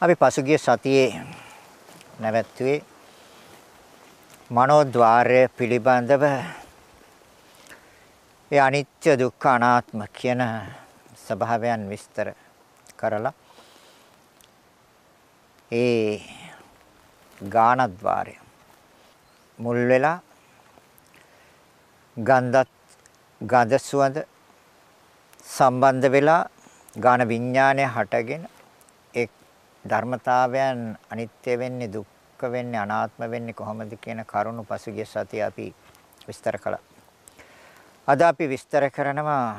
අපි පසුගිය සතියේ නැවැත්තුවේ මනෝද්වාරය පිළිබඳව ඒ අනිත්‍ය දුක්ඛ අනාත්ම කියන ස්වභාවයන් විස්තර කරලා ඒ ගානද්වාරය මුල් වෙලා ගන්ධත් ගඳ සුවඳ සම්බන්ධ වෙලා ගාන විඥානය හටගෙන ඒ ධර්මතාවයන් අනිත්‍ය වෙන්නේ දුක්ඛ වෙන්නේ අනාත්ම වෙන්නේ කොහොමද කියන කරුණු පසුගිය සතිය අපි විස්තර කළා. අද අපි විස්තර කරනවා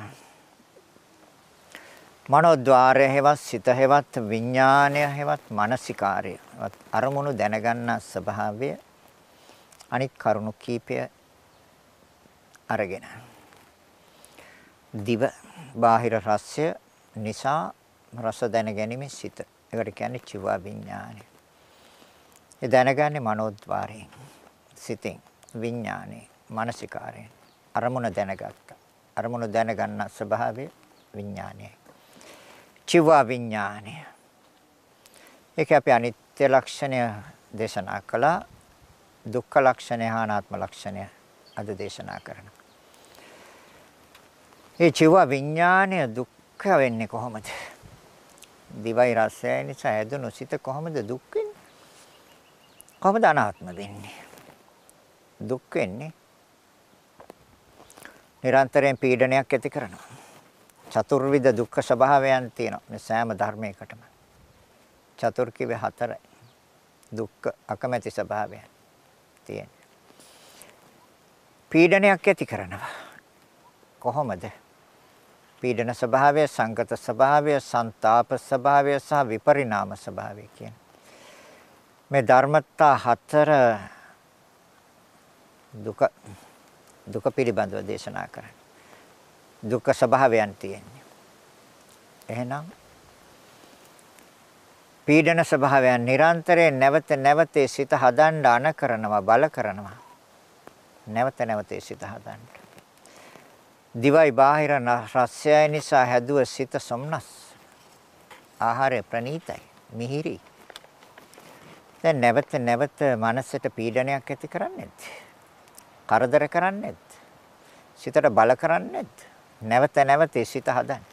මනෝද්වාරය හේවත් සිත හේවත් විඥානය හේවත් මානසිකාර්ය අරමුණු දැනගන්න ස්වභාවය අනිත් කරුණු කීපය අරගෙන දිව බාහිර රසය නිසා රස දැන ගැනීම සිත. ඒකට කියන්නේ චිව විඥානය. ඒ දැනගන්නේ මනෝද්වාරයෙන් සිතෙන් විඥානේ මානසිකාරයෙන් අරමුණ දැනගත්තා. අරමුණ දැනගන්න ස්වභාවය විඥානයයි. චිව විඥානය. ඒක අපි අනිත්‍ය ලක්ෂණය දේශනා කළා. දුක්ඛ ලක්ෂණය හා අනාත්ම ලක්ෂණය අද දේශනා කරනවා. ඒ චිව විඥානය දුක්ඛ වෙන්නේ කොහොමද? දිවයි රසය නිසා හැදුණු සිත කොහොමද දුක් වෙන්නේ? කොහොමද අනාත්ම වෙන්නේ? දුක් වෙන්නේ නිරන්තරයෙන් පීඩනයක් ඇති කරනවා. චතුර්විධ දුක්ඛ ස්වභාවයන් තියෙනවා මේ සෑම ධර්මයකටම. චතුර් කිව්වේ හතරයි. දුක්ඛ අකමැති ස්වභාවයන් තියෙනවා. පීඩනයක් ඇති කරනවා. කොහොමද? පීඩන ස්වභාවය, සංගත ස්වභාවය, ਸੰతాප ස්වභාවය සහ විපරිණාම ස්වභාවය කියන මේ ධර්මතා හතර දුක දුක පිළිබඳව දේශනා කරන්නේ. දුක්ඛ ස්වභාවයන් තියෙන්නේ. එහෙනම් පීඩන ස්වභාවයන් නිරන්තරයෙන් නැවත නැවත සිත හදන්න අන කරනවා බල කරනවා. නැවත නැවත සිත හදන්න. දිවයි බාහිර රසය නිසා හැදුව සිත සොම්නස්. ආහාරය ප්‍රණීතයි, මිහිරි. දැන් නැවත නැවත මනසට පීඩනයක් ඇති කරන්නේ කරදර කරන්නේ සිතට බල කරන්නේ නැවත නැවත සිත හදන්න.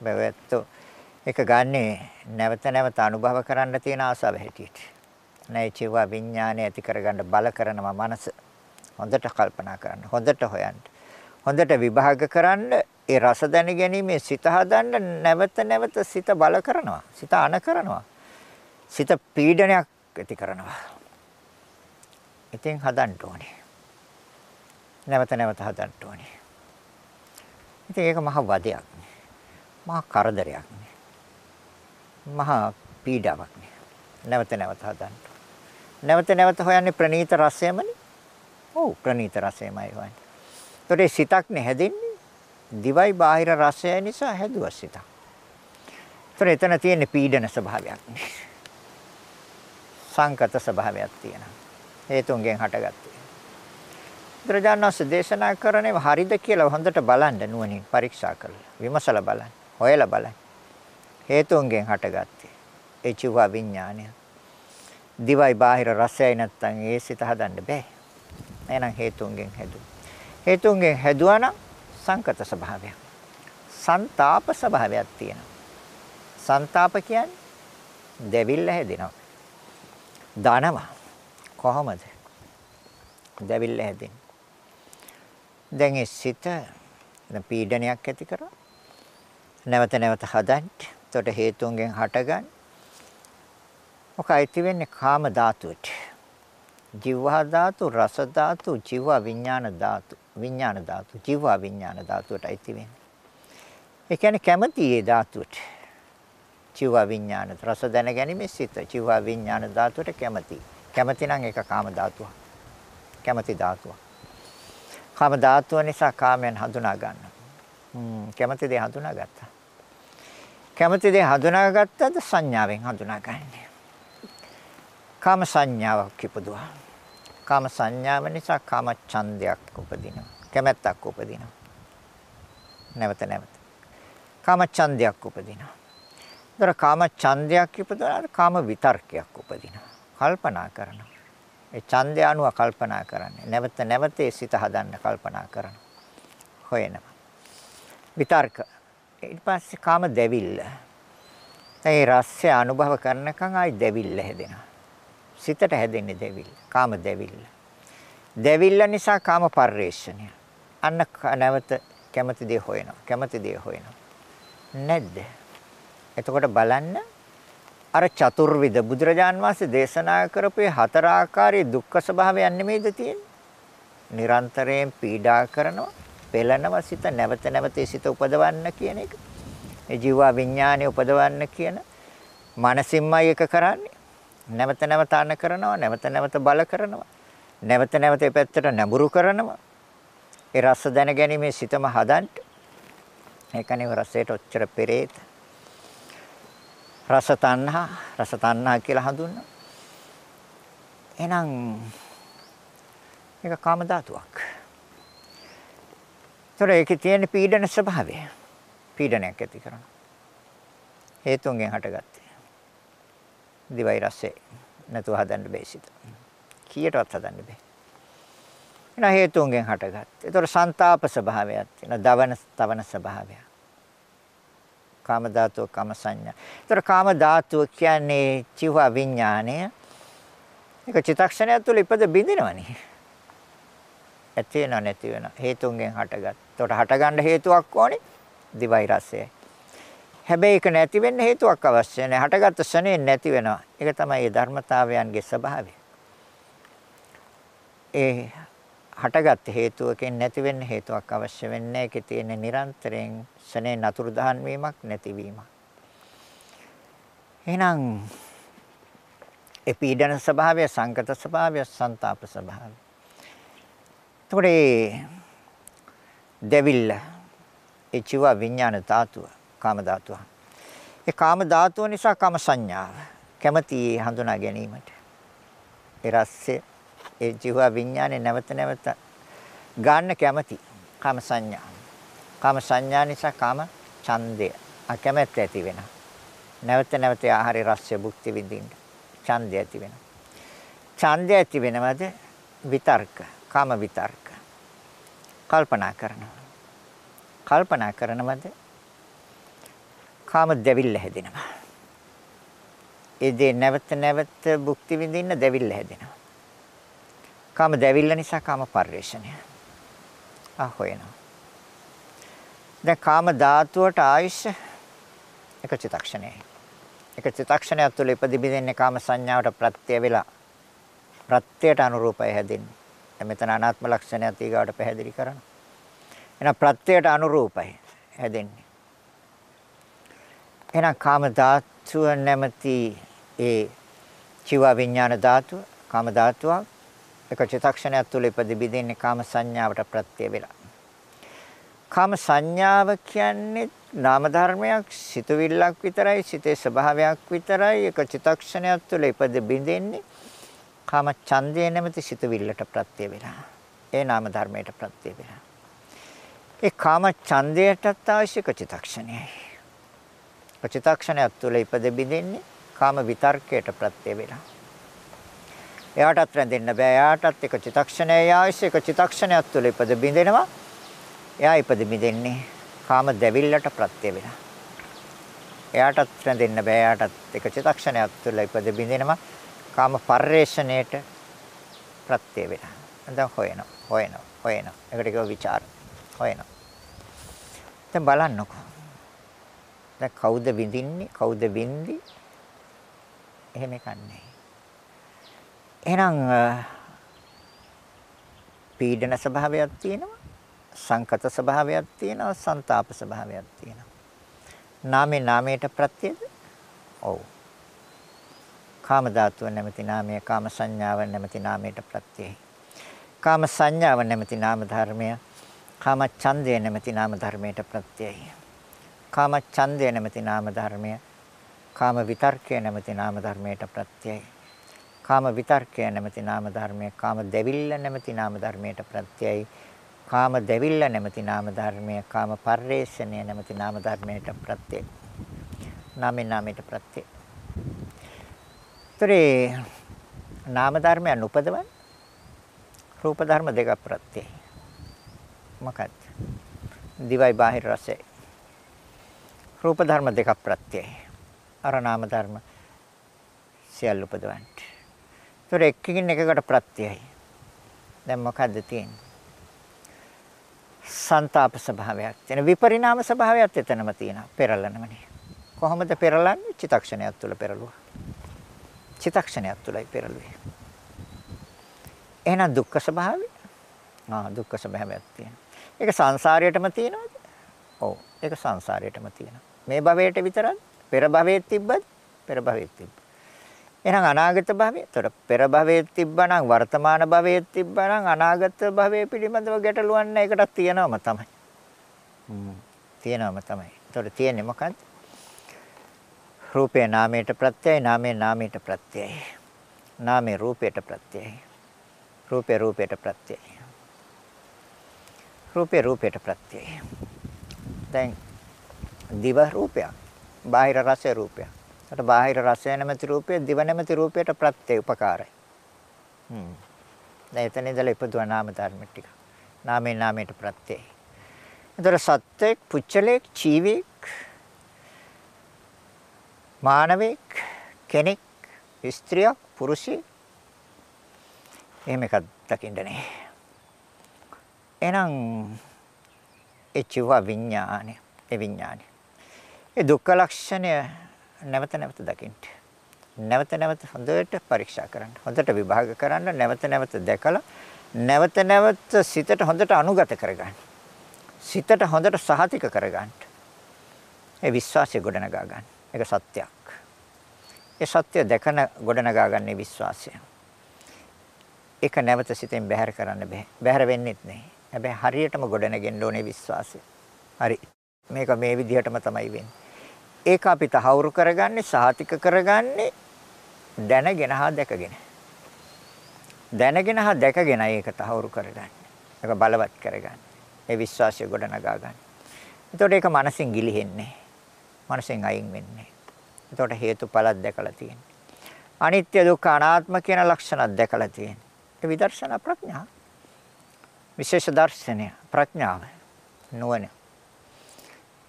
බැවැත්තු එක ගන්නේ නැවත නැවත අනුභව කරන්න තියෙන ආසාව හැටියට. නැයි චිව විඥානය ඇති කරගන්න බල කරනවා මනස. හොඳට කල්පනා කරන්න. හොඳට හොයන්න. හොඳට විභාග කරන්න ඒ රස දැන ගැනීමේ සිත හදන්න නැවත නැවත සිත බල කරනවා. සිත අන කරනවා. සිත පීඩනයක් ඇති කරනවා. ඉතින් හදන්න ඕනේ. නැවත නැවත හදන්න ඕනේ. ඉතින් ඒක මහ වදයක්. මහා කරදරයක්. මහා පීඩාවක්. නැවත නැවත හදන්න. නැවත නැවත හොයන්නේ ප්‍රනීත රසයමනේ. ඔව් ප්‍රනීත රසයමයි හොයන්නේ. ඒතොරේ සිතක් නේ හැදෙන්නේ. දිවයි බාහිර රසය නිසා හැදුවා සිතක්. ඒතොර එතන තියෙන පීඩන ස්වභාවයක්. සංකත ස්වභාවයක් තියෙනවා. හේතුන්ගෙන් හටගත්තේ. බුදුරජාණන්සේ දේශනා කරන්නේ හරිද කියලා හොඳට බලන්න නුවණින් පරීක්ෂා කරලා විමසලා බලන්න හොයලා බලන්න හේතුන්ගෙන් හටගත්තේ ඒ චිව විඥානය දිවයි බාහිර රසයයි නැත්තම් ඒ සිත හදන්න බෑ එහෙනම් හේතුන්ගෙන් හැදුවා හේතුන්ගෙන් හැදුවා නම් සංකත ස්වභාවයක්. සන්තාප ස්වභාවයක් තියෙනවා. සන්තාප කියන්නේ දෙවිල්ල හැදෙනවා. දනවා. කොහොමද? දෙවිල්ල හැදෙන්නේ. දැන් ඒ සිත පීඩනයක් ඇති කරා. නැවත නැවත හදන්න. එතකොට හේතුන්ගෙන් හටගන්න. මොකයිති වෙන්නේ කාම ධාතුවට. ජීව ධාතු, රස ධාතු, ජීව විඥාන ධාතු. විඥාන ධාතු, ජීව විඥාන ධාතුවට අයිති වෙන්නේ. ඒ කියන්නේ කැමති ඒ ධාතුවට. ජීව විඥාන රස දැන ගැනීම සිත ජීව විඥාන ධාතුවට කැමති. කැමති නම් ඒක කාම ධාතුවක්. කැමති ධාතුවක්. කාම ධාතුව නිසා කාමයන් හඳුනා ගන්නවා. හ්ම් කැමති දේ හඳුනාගත්තා. කැමති දේ හඳුනාගත්තද සංඥාවෙන් හඳුනාගන්නේ. කාම සංඥාවක් ඉපදුවා. කාම සංඥාව නිසා කාම ඡන්දයක් උපදිනවා. කැමැත්තක් උපදිනවා. නැවත නැවත. කාම ඡන්දයක් උපදිනවා. දර කාම ඡන්දයක් ඉපදවන කාම විතර්කයක් උපදිනවා. කල්පනා කරනවා. ඒ ඡන්දය අනුව කල්පනා කරන්නේ. නැවත නැවත ඒ සිත හදන්න කල්පනා කරනවා. හොයනවා. විතර්ක. ඊට පස්සේ කාම දෙවිල්ල. ඒ රසය අනුභව කරනකන් ආයි දෙවිල්ල හැදෙනවා. සිතට හැදෙන්නේ දෙවිල්ල. කාම දෙවිල්ල. දෙවිල්ල නිසා කාම පරිේශණය. අන්න නැවත කැමති දේ හොයනවා. කැමති දේ හොයනවා. නැද්ද? එතකොට බලන්න අර චතුර්විධ බුදුරජාන් වහන්සේ දේශනා කරපු හතර ආකාරයේ දුක්ඛ ස්වභාවයන් නෙමෙයිද තියෙන්නේ? නිරන්තරයෙන් පීඩා කරනවා, පෙළනවා සිත නැවත නැවත සිත උපදවන්න කියන එක. ඒ ජීවා විඥානය උපදවන්න කියන මනසින්මයි එක කරන්නේ. නැවත නැවත අන කරනවා, නැවත නැවත බල කරනවා. නැවත නැවත ඒ පැත්තට නැඹුරු කරනවා. ඒ රස දැන ගැනීමේ සිතම හදන්න. ඒකනේ රසයට ඔච්චර පෙරේත. රස තණ්හා රස තණ්හා කියලා හඳුන්වනවා. එහෙනම් මේක කාම ධාතුවක්. ඒතර ඒකේ තියෙන පීඩන ස්වභාවය. පීඩනයක් ඇති කරන. හේතුන්ගෙන් හටගත්තේ. දිවයි රසේ නැතුව හදන්න බෑ සිත. කීයටවත් හදන්න බෑ. එන හේතුන්ගෙන් හටගත්තේ. ඒතර ਸੰతాප ස්වභාවයක් තියෙනවා. දවන තවන ස්වභාවයක්. කාම ධාතුව කාම සංඥා. ඒතර කාම ධාතුව කියන්නේ චිව විඥාණය. ඒක චිත්තක්ෂණය තුළ ඉපද බින්දිනවනේ. ඇති වෙනව නැති වෙන හේතුන්ගෙන් හටගත්. ඒතකොට හටගන්න හේතුවක් ඕනේ දිවයි රසයයි. හැබැයි ඒක නැති වෙන්න හේතුවක් අවශ්‍ය නැහැ. හටගත්ත ශනේ නැති වෙනවා. ඒක තමයි මේ ධර්මතාවයන්ගේ ස්වභාවය. ඒ හටගත් හේතුවකින් නැති වෙන්න හේතුවක් අවශ්‍ය වෙන්නේ ඒකේ තියෙන නිරන්තරයෙන් ශනේ නතුරු දහන් වීමක් නැතිවීමක්. එහෙනම් ඒ පීඩන ස්වභාවය, සංකත ස්වභාවය, ਸੰతాප ස්වභාවය. එතකොට දෙවිල්ල ඒ චිව විඥාන ධාතුව, කාම ධාතුව. ඒ කාම ධාතුව නිසා කාම සංඥාව කැමැති හඳුනා ගැනීමට. ඒ රස්සේ ඒ ජීව විඥානේ නැවත නැවත ගන්න කැමැති කාම සංඥා. කාම සංඥා නිසා කාම ඡන්දය අකමැත්ත ඇති වෙනවා. නැවත නැවත ආහාරي රසය භුක්ති විඳින්න ඡන්දය ඇති වෙනවා. ඡන්දය ඇති වෙනවද විතර්ක කාම විතර්ක කල්පනා කරනවා. කල්පනා කරනවද කාම දෙවිල්ල හැදෙනවා. ඒ දේ නැවත නැවත භුක්ති විඳින්න දෙවිල්ල හැදෙනවා. කාම දෙවිල්ල නිසා කාම පරිශ්‍රණය. ආ හොයනවා. දැන් කාම ධාතුවට ආයුෂ එක චිතක්ෂණයයි. එක චිතක්ෂණයක් තුළ ඉපදිබින්නේ කාම සංඥාවට ප්‍රත්‍ය වෙලා ප්‍රත්‍යයට අනුරූපයි හැදෙන්නේ. දැන් මෙතන අනාත්ම ලක්ෂණයත් ඊගාවට පැහැදිලි කරනවා. එහෙනම් ප්‍රත්‍යයට අනුරූපයි හැදෙන්නේ. එහෙනම් කාම ධාතුව නැමැති ඒ චිව විඥාන ධාතුව කාම ධාතුවක් එක චිතක්ෂණයක් තුළ ඉපදිබින්නේ කාම සංඥාවට ප්‍රත්‍ය වෙලා. කාම සංඥාව කියන්නේ නාම ධර්මයක් සිතුවිල්ලක් විතරයි සිතේ ස්වභාවයක් විතරයි එක චිතක්ෂණයක් තුළ ඉපද බින්දෙන්නේ කාම ඡන්දය නැමැති සිතුවිල්ලට ප්‍රත්‍ය වෙලා. ඒ නාම ධර්මයට ප්‍රත්‍ය වෙලා. ඒ කාම ඡන්දයටත් අවශ්‍යක චිතක්ෂණයයි චිතක්ෂණයක් තුළ ඉපද බින්දෙන්නේ කාම විතර්කයට ප්‍රත්‍ය වෙලා එයාටත් රැඳෙන්න බෑ එයාටත් එක චිතක්ෂණයයි අවශ්‍ය එක චිතක්ෂණයක් තුළ ඉපද බින්දෙනවා එයා ඉපද මිදෙන්නේ කාම දැවිල්ලට ප්‍රත්‍ය වෙලා. එයාටත් රැඳෙන්න බෑ. එයාටත් එක චිතක්ෂණයක් තුළ ඉපද බින්දිනවා කාම පරිේශණයට ප්‍රත්‍ය වෙලා. දැන් හොයනවා, හොයනවා, හොයනවා. ඒකට කියව ਵਿਚාර. හොයනවා. දැන් බලන්නකෝ. දැන් කවුද විඳින්නේ? කවුද විඳි? එහෙම කන්නේ. එහෙනම් පීඩන ස්වභාවයක් තියෙනවා. සංකත ස්වභාවයක් තියෙනවා ਸੰతాප ස්වභාවයක් තියෙනවා නාමේ නාමයට ප්‍රත්‍යද ඔව් කාම ධාතුව නැමැති නාමය කාම සංඥාව නැමැති නාමයට ප්‍රත්‍යයයි කාම සංඥාව නැමැති නාම ධර්මය කාම ඡන්දය නැමැති නාම ධර්මයට ප්‍රත්‍යයයි කාම ඡන්දය නැමැති නාම ධර්මය කාම විතර්කය නැමැති නාම ධර්මයට ප්‍රත්‍යයයි කාම විතර්කය නැමැති නාම ධර්මය කාම දෙවිල්ල නැමැති නාම ධර්මයට ප්‍රත්‍යයයි කාම දෙවිල්ල නැමැති නාම ධර්මය කාම පරිේශණය නැමැති නාම ධර්මයට ප්‍රත්‍යය. නාමයෙන් නාමයට ප්‍රත්‍යය. ඒතරේ නාම ධර්මයන් උපදවන්නේ රූප ධර්ම දෙකක් ප්‍රත්‍යයයි. මොකක්ද? දිවයි බාහිර රසයි. රූප ධර්ම දෙකක් ප්‍රත්‍යයයි. අර නාම ධර්ම සියල්ල උපදවන්නේ. ඒතර එකකින් එකකට ප්‍රත්‍යයයි. දැන් මොකද්ද තියෙන්නේ? සංతాප ස්වභාවයක්. තියෙන විපරිණාම ස්වභාවයක් එතනම තියෙනවා පෙරලනමනේ කොහොමද පෙරලන්නේ? චිතක්ෂණයක් තුළ පෙරළුවා චිතක්ෂණයක් තුළයි පෙරළුවේ එහෙනම් දුක්ඛ ස්වභාවය? ආ දුක්ඛ ස්වභාවයක් තියෙනවා. ඒක සංසාරයටම තියෙනවද? ඔව් ඒක සංසාරයටම තියෙනවා. මේ භවයට විතරක් පෙර භවයේ තිබ්බද පෙර භවයේ තිබ්බ එහෙනම් අනාගත භවය. ඒතර පෙර භවයේ තිබ්බනම් වර්තමාන භවයේ තිබ්බනම් අනාගත භවයේ පිළිබඳව ගැටලුවක් නැහැ. ඒකටත් තියෙනවම තමයි. හ්ම්. තියෙනවම තමයි. ඒතර තියෙන්නේ මොකද්ද? රූපේ නාමයට ප්‍රත්‍යයයි, නාමේ නාමයට ප්‍රත්‍යයයි. නාමේ රූපයට ප්‍රත්‍යයයි. රූපේ රූපයට ප්‍රත්‍යයයි. රූපේ රූපයට ප්‍රත්‍යයයි. දැන් දිව රූපයක්, බාහිර රස රූපයක්. ඒකට බාහිර රසය නැමැති රූපය දිව නැමැති රූපයට ප්‍රත්‍ය උපකාරයි. හ්ම්. දැන් එතන ඉඳලා ඉපදුවා නාම ධර්ම ටික. නාමේ නාමයට ප්‍රත්‍යයි. ඒතර සත්‍යෙක්, පුච්චලෙක්, ජීවික්, මානවෙක්, කෙනෙක්, ස්ත්‍රියක්, පුරුෂයෙක් එහෙම එකක් දකින්න නෑ. එහෙනම් ඒ චිව විඥානය, ඒ විඥානය. ඒ දුක්ඛ ලක්ෂණය නැවත නැවත දකින්න. නැවත නැවත හොඳට පරීක්ෂා කරන්න. හොඳට විභාග කරන්න. නැවත නැවත දැකලා නැවත නැවත සිතට හොඳට අනුගත කරගන්න. සිතට හොඳට සහතික කරගන්න. ඒ විශ්වාසය ගොඩනගා ගන්න. ඒක සත්‍යයක්. ඒ සත්‍ය දැකන ගොඩනගා ගන්න විශ්වාසය. ඒක නැවත සිතෙන් බැහැර කරන්න බෑ. බැහැර වෙන්නෙත් නෑ. හැබැයි හරියටම ගොඩනගෙන්න ඕනේ විශ්වාසය. හරි. මේක මේ විදිහටම තමයි වෙන්නේ. ඒක අපි තහවුරු කරගන්නේ සහතික කරගන්නේ දැනගෙන හා දැකගෙන. දැනගෙන හා දැකගෙන ඒක තහවුරු කරගන්නේ. ඒක බලවත් කරගන්නේ. ඒ විශ්වාසය ගොඩනගා ගන්න. එතකොට ඒක මනසින් ගිලිහෙන්නේ. මනසෙන් අයින් වෙන්නේ. එතකොට හේතුඵලත් දැකලා තියෙන්නේ. අනිත්‍ය දුක්ඛ අනාත්ම කියන ලක්ෂණත් දැකලා තියෙන්නේ. ඒ විදර්ශනා ප්‍රඥා. විශේෂ දර්ශනය ප්‍රඥාව නුවණ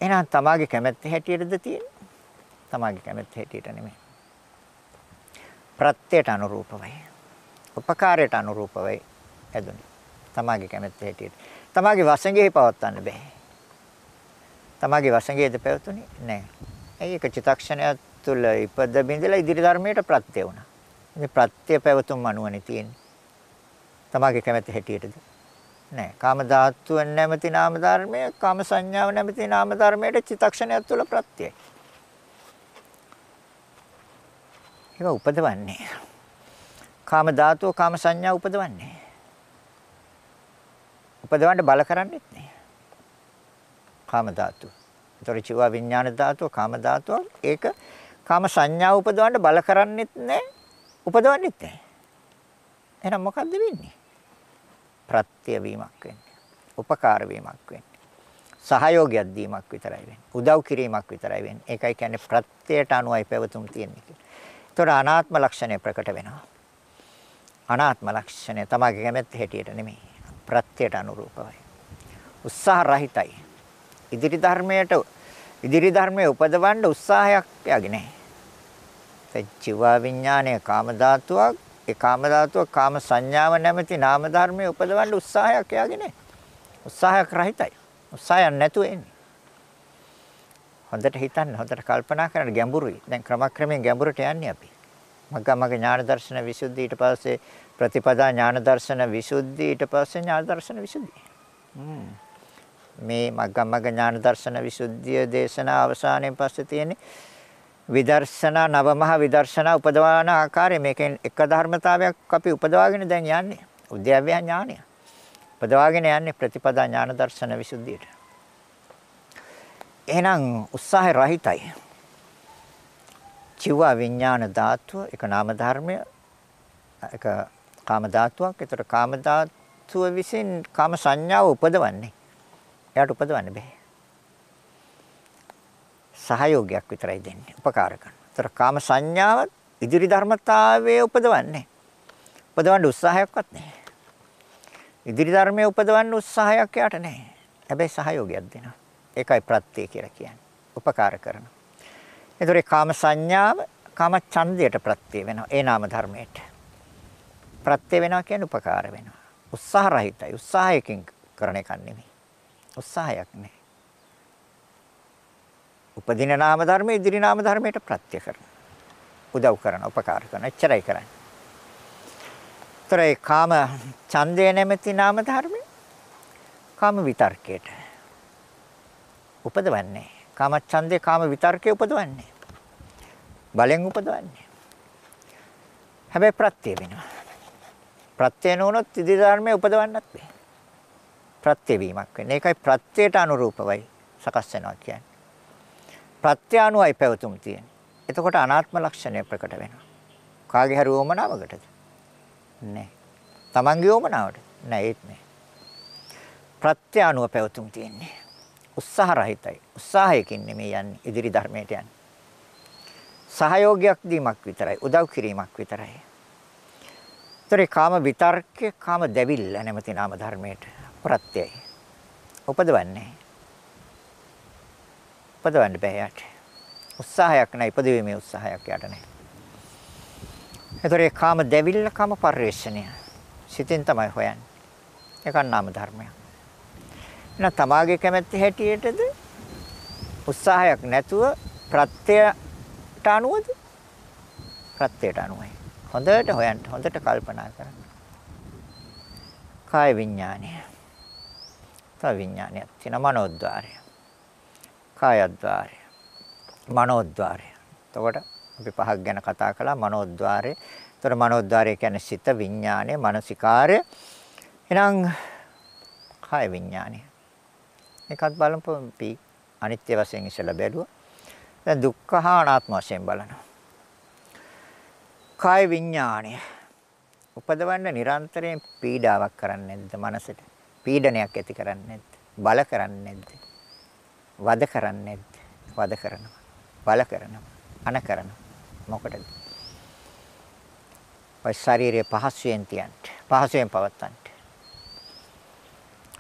එහෙනම් තමාගේ කැමැත්ත හැටියටද තියෙන්නේ? තමාගේ කැමැත්ත හැටියට නෙමෙයි. ප්‍රත්‍යයට අනුරූපවයි. උපකාරයට අනුරූපවයි ඇදුනේ. තමාගේ කැමැත්ත හැටියට. තමාගේ වසඟේ පවත්වන්න බෑ. තමාගේ වසඟේද පැවතුනේ නෑ. ඒක චිතක්ෂණය තුළ ඉපද බින්දලා ඉදිරි ධර්මයට ප්‍රත්‍ය වුණා. මේ ප්‍රත්‍ය පැවතුම් අනුවනේ තියෙන්නේ. තමාගේ කැමැත්ත හැටියටද නෑ. කාම ධාතුව නැමැති නාම ධර්මය, කාම සංඥාව නැමැති නාම ධර්මයට චිතක්ෂණයක් තුළ ප්‍රත්‍යයයි. ඒක උපදවන්නේ. කාම ධාතුව, කාම සංඥා උපදවන්නේ. උපදවන්න බල කරන්නේත් නෑ. කාම ධාතුව. ඒතර චිව විඥාන ධාතුව, කාම ධාතුව ඒක කාම සංඥා උපදවන්න බල කරන්නේත් නෑ. උපදවන්නේත් නෑ. එහෙනම් මොකද්ද වෙන්නේ? ප්‍රත්‍ය වීමක් වෙන්නේ. උපකාර වීමක් වෙන්නේ. සහයෝගයක් දීමක් විතරයි වෙන්නේ. උදව් කිරීමක් විතරයි වෙන්නේ. ඒකයි කියන්නේ ප්‍රත්‍යයට අනුවයි පැවතුම් තියෙන්නේ කියලා. ඒතකොට අනාත්ම ලක්ෂණය ප්‍රකට වෙනවා. අනාත්ම ලක්ෂණය තමයි කැමැත්ත හැටියට නෙමෙයි. ප්‍රත්‍යයට අනුරූපවයි. උත්සාහ රහිතයි. ඉදිරි ධර්මයට ඉදිරි ධර්මයේ උපදවන්න උත්සාහයක් යන්නේ නැහැ. ජීව විඥානයේ කාම ධාතුවක් ඒ කාම ධාතුව කාම සංඥාව නැමැති නාම ධර්මයේ උපදවන්න උත්සාහයක් යාගේ නැහැ. උත්සාහයක් රහිතයි. උත්සාහයක් නැතුව එන්නේ. හොඳට හිතන්න, හොඳට කල්පනා කරන්න ගැඹුරුයි. දැන් ක්‍රමක්‍රමයෙන් ගැඹුරට යන්නේ අපි. මග්ගමග්ග ඥාන දර්ශන විසුද්ධි ඊට පස්සේ ප්‍රතිපදා ඥාන දර්ශන විසුද්ධි ඊට පස්සේ ඥාන දර්ශන විසුද්ධි. මේ මග්ගමග්ග ඥාන දර්ශන විසුද්ධිය දේශනා අවසානයේ පස්සේ තියෙන්නේ විදර්ශනා නවමහ විදර්ශනා උපදවාන ආකාරය මේකෙන් එක ධර්මතාවයක් අපි උපදවාගෙන දැන් යන්නේ උද්‍යව්‍ය ඥානය. උපදවාගෙන යන්නේ ප්‍රතිපදා ඥාන දර්ශන විසුද්ධියට. එහෙනම් උත්සාහ රහිතයි. චිව විඥාන ධාතුව එක නාම ධර්මය එක කාම ධාතුවක්. ඒතර කාම ධාතුව විසින් කාම සංඥාව උපදවන්නේ. එයාට උපදවන්න බෑ. සහයෝගයක් විතරයි දෙන්නේ. උපකාර කරනවා. ඒතර කාම සංඥාවත් ඉදිරි ධර්මතාවයේ උපදවන්නේ. උපදවන්න උත්සාහයක්වත් නැහැ. ඉදිරි ධර්මයේ උපදවන්න උත්සාහයක් යට නැහැ. හැබැයි සහයෝගයක් දෙනවා. ඒකයි ප්‍රත්‍ය කියලා කියන්නේ. උපකාර කරනවා. ඒතර කාම සංඥාව කාම ඡන්දයට ප්‍රත්‍ය වෙනවා. ඒ නාම ධර්මයට. ප්‍රත්‍ය වෙනවා කියන්නේ උපකාර වෙනවා. උත්සාහ රහිතයි. උත්සාහයකින් කරන එකක් නෙමෙයි. උත්සාහයක් නෑ. උපදින නාම ධර්මයේ ඉදිරි නාම ධර්මයට ප්‍රත්‍ය කරන. උදව් කරන, උපකාර කරන. එච්චරයි කරන්නේ. තරේ කාම ඡන්දය නැමැති නාම ධර්මය කාම විතර්කයට උපදවන්නේ. කාම ඡන්දේ කාම විතර්කයේ උපදවන්නේ. බලෙන් උපදවන්නේ. හැබැයි ප්‍රත්‍ය වෙනවා. ප්‍රත්‍ය නොවුනොත් ඉදිරි ධර්මයේ උපදවන්නත් බෑ. ප්‍රත්‍ය වීමක් වෙන්නේ. ඒකයි ප්‍රත්‍යයට අනුරූපවයි සකස් වෙනවා කියන්නේ. ප්‍රත්‍ය අනුවයි පැවතුම් තියෙන්නේ. එතකොට අනාත්ම ලක්ෂණය ප්‍රකට වෙනවා. කාගේ හරි වමනාවකටද? නෑ. Tamange වමනාවට? නෑ ඒත් නෑ. ප්‍රත්‍ය අනුව පැවතුම් තියෙන්නේ. උත්සාහ රහිතයි. උත්සාහයකින් නෙමෙයි යන්නේ ඉදිරි ධර්මයට යන්නේ. සහයෝගයක් දීමක් විතරයි. උදව් කිරීමක් විතරයි. ඒතරේ කාම විතර්කේ කාම දැවිල්ල නැමැති නාම ධර්මයට ප්‍රත්‍යයයි. උපදවන්නේ. උපදවන්න බෑ යට. උත්සාහයක් නැහැ ඉපදවීමේ උත්සාහයක් යට නැහැ. ඒතරේ කාම දැවිල්ල කාම පරිශ්‍රණය. සිතින් තමයි හොයන්නේ. ඒක නාම ධර්මයක්. එහෙනම් තමාගේ කැමැත්ත හැටියටද උත්සාහයක් නැතුව ප්‍රත්‍යයට අනුවද ප්‍රත්‍යයට අනුවයි. හොඳට හොයන්න හොඳට කල්පනා කරන්න. කාය විඥානය. තව විඥානයක් තියෙනවා මනෝද්වාරය. කායද්වාරය. මනෝද්වාරය. එතකොට අපි පහක් ගැන කතා කළා මනෝද්වාරය. එතකොට මනෝද්වාරය කියන්නේ සිත විඥානය, මානසිකාරය. එහෙනම් කාය විඥානය. මේකත් බලමු අපි අනිත්‍ය වශයෙන් ඉස්සෙල්ලා බැලුවා. දැන් දුක්ඛ හා අනාත්ම වශයෙන් බලනවා. කාය විඥාණය උපදවන්න නිරන්තරයෙන් පීඩාවක් කරන්නේ නැද්ද මනසට? පීඩනයක් ඇති කරන්නේ නැද්ද? බල කරන්නේ නැද්ද? වද කරන්නේ නැද්ද? වද කරනවා. බල කරනවා. අන කරනවා. මොකටද? ඔය ශරීරයේ පහසුවෙන් තියන්න. පහසුවෙන් පවත්තන්න.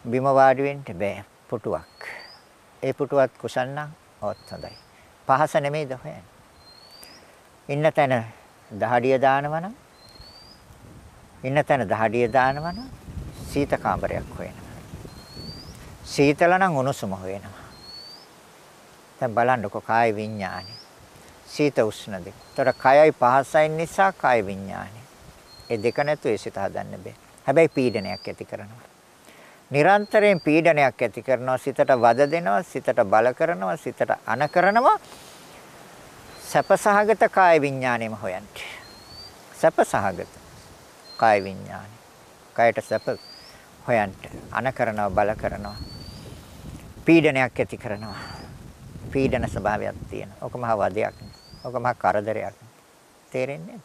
බිම වාඩි වෙන්න බෑ. පුටුවක්. ඒ පුටුවත් කුසන්නම් ඔත් හොඳයි. පහස නෙමෙයිද හොයන්නේ. ඉන්න තැන දහඩිය දානවනම් ඉන්න තැන දහඩිය දානවනම් සීත කාමරයක් හොයනවා. සීතල නම් උණුසුම හොයනවා. දැන් බලන්නකො කාය විඥානය. සීත උෂ්ණ දෙක. ତොර කයයි පහසයි නිසා කාය විඥානය. ඒ දෙක නැතුව ඒ සිත හදන්න බෑ. හැබැයි පීඩනයක් ඇති කරනවා. නිරන්තරයෙන් පීඩනයක් ඇති කරනවා සිතට වද දෙනවා සිතට බල කරනවා සිතට අන කරනවා සැපසහගත කාය විඥාණයම හොයන්න. සැපසහගත කාය විඥාණය. කයට සැප හොයන්න. අන කරනවා බල කරනවා. පීඩනයක් ඇති කරනවා. පීඩන ස්වභාවයක් තියෙනවා. ඔක මහ වදයක්. ඔක මහ කරදරයක්. තේරෙන්නේ?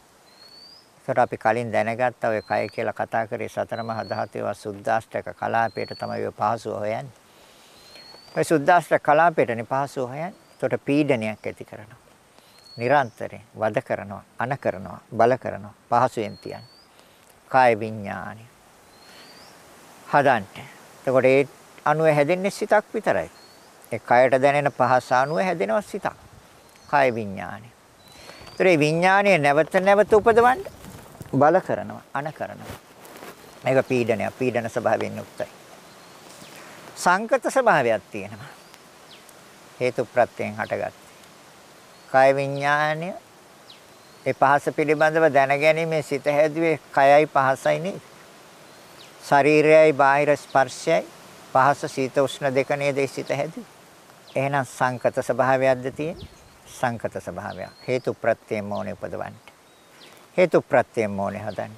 ඒකට අපි කලින් දැනගත්ත ඔය කය කියලා කතා කරේ සතර මහා ධාතුවේ සුද්දාෂ්ටක කලාපයට තමයි ඔය පහසුව හොයන්නේ. ඔය සුද්දාෂ්ටක කලාපයටනේ පහසුව හොයන්නේ. ඒකට පීඩනයක් ඇති කරනවා. නිරන්තරයෙන් වද කරනවා, අන කරනවා, බල කරනවා, පහසුවෙන් තියන්නේ. කාය විඥානය. හදන්න. එතකොට ඒ අණුව හැදෙන්නේ සිතක් විතරයි. ඒ කයට දැනෙන පහස අණුව හැදෙනවා සිතක්. කාය විඥානය. ඒතර ඒ විඥානය නැවත නැවත උපදවන්න බල කරනවා, අන කරනවා. මේක පීඩනය, පීඩන ස්වභාවයෙන් යුක්තයි. සංකත ස්වභාවයක් තියෙනවා. හේතු ප්‍රත්‍යයෙන් හටගත්. කාය විඥානය ඒ පහස පිළිබඳව දැනගැනීමේ සිත හැදුවේ කයයි පහසයි නේද? ශරීරයයි බාහිර ස්පර්ශයයි පහස සීත උෂ්ණ දෙක නේද සිත හැදුවේ. එහෙනම් සංකත ස්වභාවයක්ද තියෙන්නේ? සංකත ස්වභාවයක්. හේතු ප්‍රත්‍යයෙන් මොනේ උපදවන්න. හේතු ප්‍රත්‍යයෙන් මොනේ හදන්න.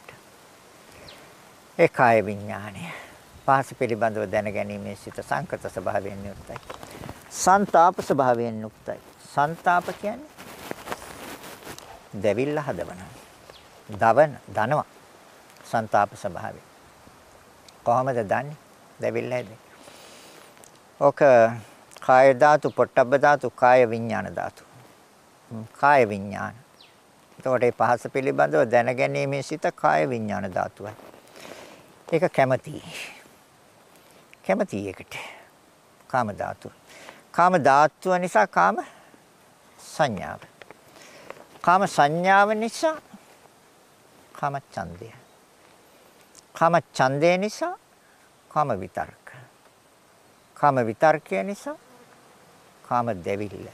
ඒ කාය විඥානය. පාස පිළිබඳව දැනගැනීමේ සිට සංකත ස්වභාවයෙන් යුක්තයි. සන්තාප ස්වභාවයෙන් යුක්තයි. සන්තාප කියන්නේ දෙවිල්ල හදවන. දවන, දනවා. සන්තාප ස්වභාවය. කොහොමද දන්නේ? දෙවිල්ල හැදේ. ඔක කාය ධාතු, පොට්ටබ්බ ධාතු, කාය විඥාන ධාතු. කාය විඥාන. එතකොට මේ පහස පිළිබඳව දැනගැනීමේ සිත කාය විඥාන ධාතුවයි. ඒක කැමැති. කැමැති එකට. කාම ධාතුව. කාම ධාතුව නිසා කාම සංඥාව. කාම සංඥාව නිසා කාම ඡන්දය. කාම ඡන්දය නිසා කාම විතර්ක. කාම විතර්කය නිසා කාම දැවිල්ල.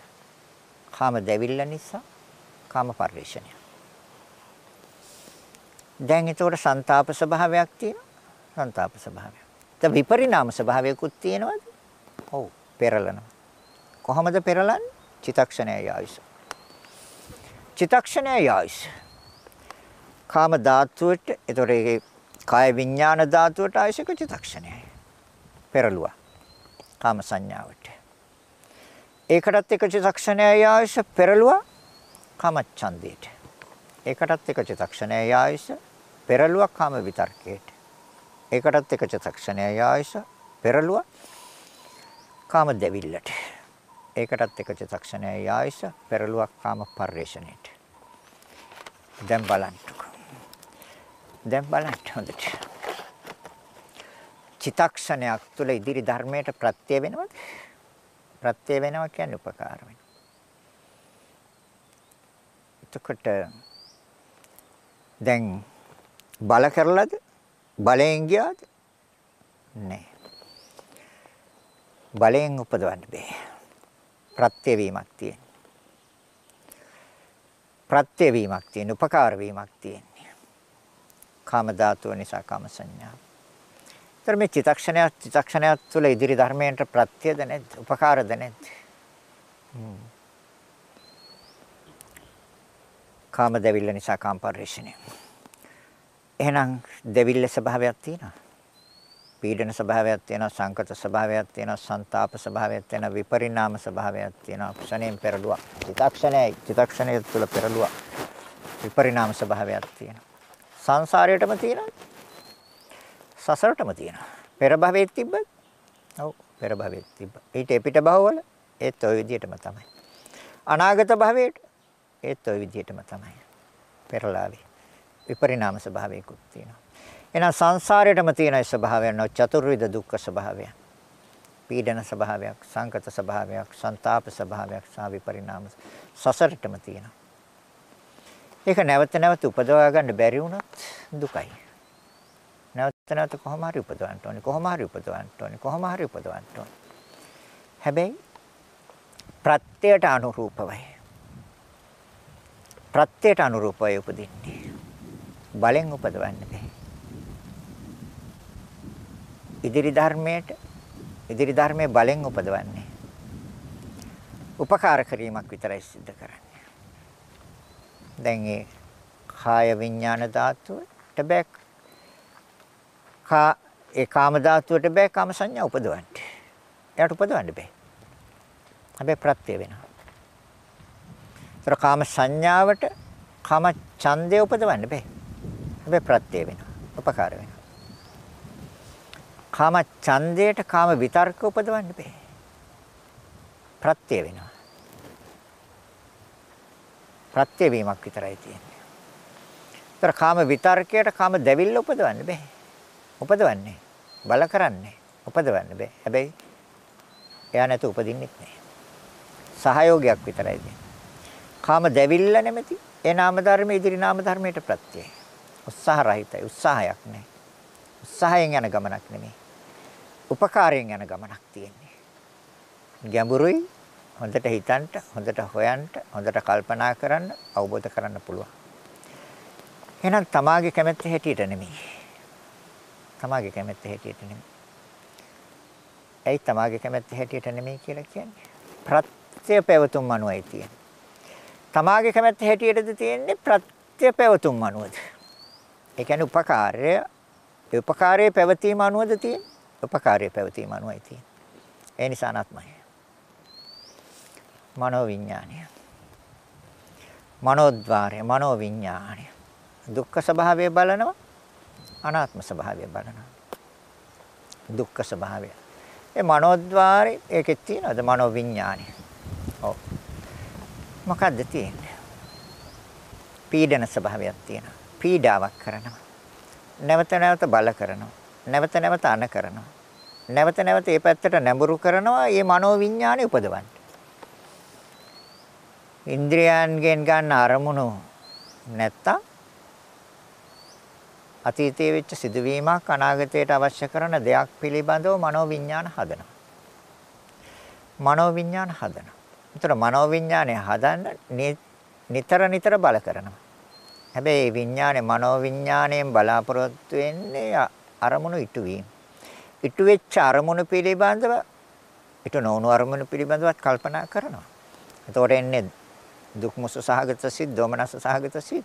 කාම දැවිල්ල නිසා කාම පරිශ්‍රණය. දැන් ඒතකොට ਸੰతాප ස්වභාවයක් තියෙනවා. ਸੰతాප ස්වභාවය. ත විපරිණාම ස්වභාවයකුත් තියෙනවද? ඔව් පෙරලනවා. කොහොමද පෙරලන්නේ? චිතක්ෂණය යයිස. චිතක්ෂණය යයිස. කාම ධාතුවට ඒතකොට ඒ කාය විඥාන ධාතුවට ආයසක චිතක්ෂණයයි. පෙරලුවා. කාම සංඥාවට. ඒකටත් එක චිතක්ෂණයයි ආයුෂ පෙරළුවා කාම ඡන්දයට. ඒකටත් එක චිතක්ෂණයයි ආයුෂ පෙරළුවා කාම විතර්කයට. ඒකටත් එක චිතක්ෂණයයි ආයුෂ පෙරළුවා කාම දෙවිල්ලට. ඒකටත් එක චිතක්ෂණයයි ආයුෂ පෙරළුවා කාම පරිශ්‍රණයට. දැන් බලන්නකෝ. දැන් බලන්න හොඳට. චිතක්ෂණයක් තුළ ඉදිරි ධර්මයට ප්‍රත්‍ය වෙනවද? ප්‍රත්‍ය වෙනවා කියන්නේ උපකාර වෙනවා. එතකොට දැන් බල කරලාද? බලයෙන් ගියාද? නැහැ. බලයෙන් උපදවන්න බෑ. ප්‍රත්‍ය වීමක් තියෙන. ප්‍රත්‍ය වීමක් තියෙන, උපකාර වීමක් තියෙන්නේ. කාම ධාතුව නිසා කාම සංඥා. ඒතර මේ චිතක්ෂණයක් චිතක්ෂණයක් තුළ ඉදිරි ධර්මයන්ට ප්‍රත්‍යද නැද්ද? උපකාරද නැද්ද? කාම දෙවිල්ල නිසා කාම පරිශ්‍රණය. එහෙනම් දෙවිල්ල ස්වභාවයක් තියෙනවා. පීඩන ස්වභාවයක් තියෙනවා, සංකත ස්වභාවයක් තියෙනවා, ਸੰతాප ස්වභාවයක් තියෙනවා, විපරිණාම ස්වභාවයක් තියෙනවා. ක්ෂණයෙන් පෙරළුවා. චිතක්ෂණයයි චිතක්ෂණය තුළ පෙරළුවා. විපරිණාම ස්වභාවයක් තියෙනවා. සංසාරයටම තියෙනවා. සසරටම තියෙනවා. පෙර භවෙත් තිබ්බද? ඔව් පෙර භවෙත් තිබ්බා. ඊට එපිට භවවල ඒත් ওই විදිහටම තමයි. අනාගත භවයට ඒත් ওই විදිහටම තමයි. පෙරලාවේ විපරිණාම ස්වභාවයකුත් තියෙනවා. එහෙනම් සංසාරයටම තියෙන ස්වභාවයන් චතුර්විධ දුක්ඛ ස්වභාවයන්. පීඩන ස්වභාවයක්, සංකත ස්වභාවයක්, ਸੰతాප ස්වභාවයක් සහ විපරිණාම සසරටම තියෙනවා. ඒක නැවත නැවත උපදවා ගන්න බැරි වුණත් දුකයි. නැවත නැවත කොහොම හරි උපදවන්න ඕනේ. කොහොම හරි උපදවන්න ඕනේ. කොහොම හරි උපදවන්න ඕනේ. හැබැයි ප්‍රත්‍යයට අනුරූපවයි. ප්‍රත්‍යයට අනුරූපවයි උපදින්නේ. බලෙන් උපදවන්න බෑ. ඉදිරි ධර්මයට ඉදිරි ධර්මයේ බලෙන් උපදවන්නේ. උපකාර කිරීමක් විතරයි සිද්ධ කරන්නේ. දැන් ඒ කාය විඥාන ධාතුවට බෑ කා ඒ කාම ධාතුවට බෑ කාම සංඥා උපදවන්න. එයාට උපදවන්න බෑ. හැබැයි ප්‍රත්‍ය වෙනවා. ඒතර කාම සංඥාවට කාම ඡන්දය උපදවන්න බෑ. හැබැයි ප්‍රත්‍ය වෙනවා. උපකාර වෙනවා. කාම ඡන්දයට කාම විතර්ක උපදවන්න බෑ. ප්‍රත්‍ය වෙනවා. ප්‍රත්‍ය වීමක් විතරයි තියෙන්නේ. ඒතර කාම විතර්කයට කාම දැවිල්ල උපදවන්න බෑ. උපදවන්නේ. බල කරන්නේ. උපදවන්න බෑ. හැබැයි එයා නැතු උපදින්නෙත් නෑ. සහයෝගයක් විතරයි දෙන්නේ. කාම දැවිල්ල නැමැති ඒ නාම ධර්ම ඉදිරි නාම ධර්මයට ප්‍රත්‍යයයි. උත්සාහ රහිතයි. උත්සාහයක් නෑ. උත්සාහයෙන් යන ගමනක් නෙමෙයි. උපකාරයෙන් යන ගමනක් තියෙන්නේ. ගැඹුරුයි හොඳට හිතන්න, හොඳට හොයන්න, හොඳට කල්පනා කරන්න, අවබෝධ කරන්න පුළුවන්. එහෙනම් තමාගේ කැමැත්ත හැටියට නෙමෙයි. තමාගේ කැමැත්ත හැටියට නෙමෙයි. ඇයි තමාගේ කැමැත්ත හැටියට නෙමෙයි කියලා කියන්නේ? ප්‍රත්‍ය පැවතුම් අනුවයි තියෙන්නේ. තමාගේ කැමැත්ත හැටියටද තියෙන්නේ ප්‍රත්‍ය පැවතුම් අනුවද? ඒ කියන්නේ උපකාරය ඒ උපකාරයේ පැවතීම අනුවද තියෙන්නේ? උපකාරයේ පැවතීම අනුවයි තියෙන්නේ. ඒ නිසා අනාත්මයි. මනෝ විඥානය. මනෝද්වාරය, මනෝ විඥානය. දුක්ඛ ස්වභාවය බලනවා, අනාත්ම ස්වභාවය බලනවා. දුක්ඛ ස්වභාවය. ඒ මනෝද්වාරේ ඒකෙත් තියෙනවද මනෝ විඥානය? ඔව්. මොකද්ද තියෙන්නේ? පීඩන ස්වභාවයක් තියෙනවා. පීඩාවක් කරනවා. නැවත නැවත බල කරනවා. නැවත නැවත අන කරනවා. නැවත නැවත ඒ පැත්තට නැඹුරු කරනවා. මේ මනෝ විඥානය උපදවන්න. ඉන්ද්‍රයන්ගෙන් ගන්න අරමුණු නැත්තම් අතීතයේ වෙච්ච සිදුවීමක් අනාගතයට අවශ්‍ය කරන දෙයක් පිළිබඳව මනෝවිඤ්ඤාණ හදනවා. මනෝවිඤ්ඤාණ හදනවා. ඒතර මනෝවිඤ්ඤාණය හදන්න නිතර නිතර බල කරනවා. හැබැයි විඤ්ඤාණය මනෝවිඤ්ඤාණයෙන් බලාපොරොත්තු වෙන්නේ අරමුණු ඉටු වීම. ඉටු වෙච්ච අරමුණු පිළිබඳව ඉටු නොවුණු අරමුණු පිළිබඳවත් කල්පනා කරනවා. එතකොට එන්නේ දුක් මුසු සහගත සිත්, දෝමනස සහගත සිත්.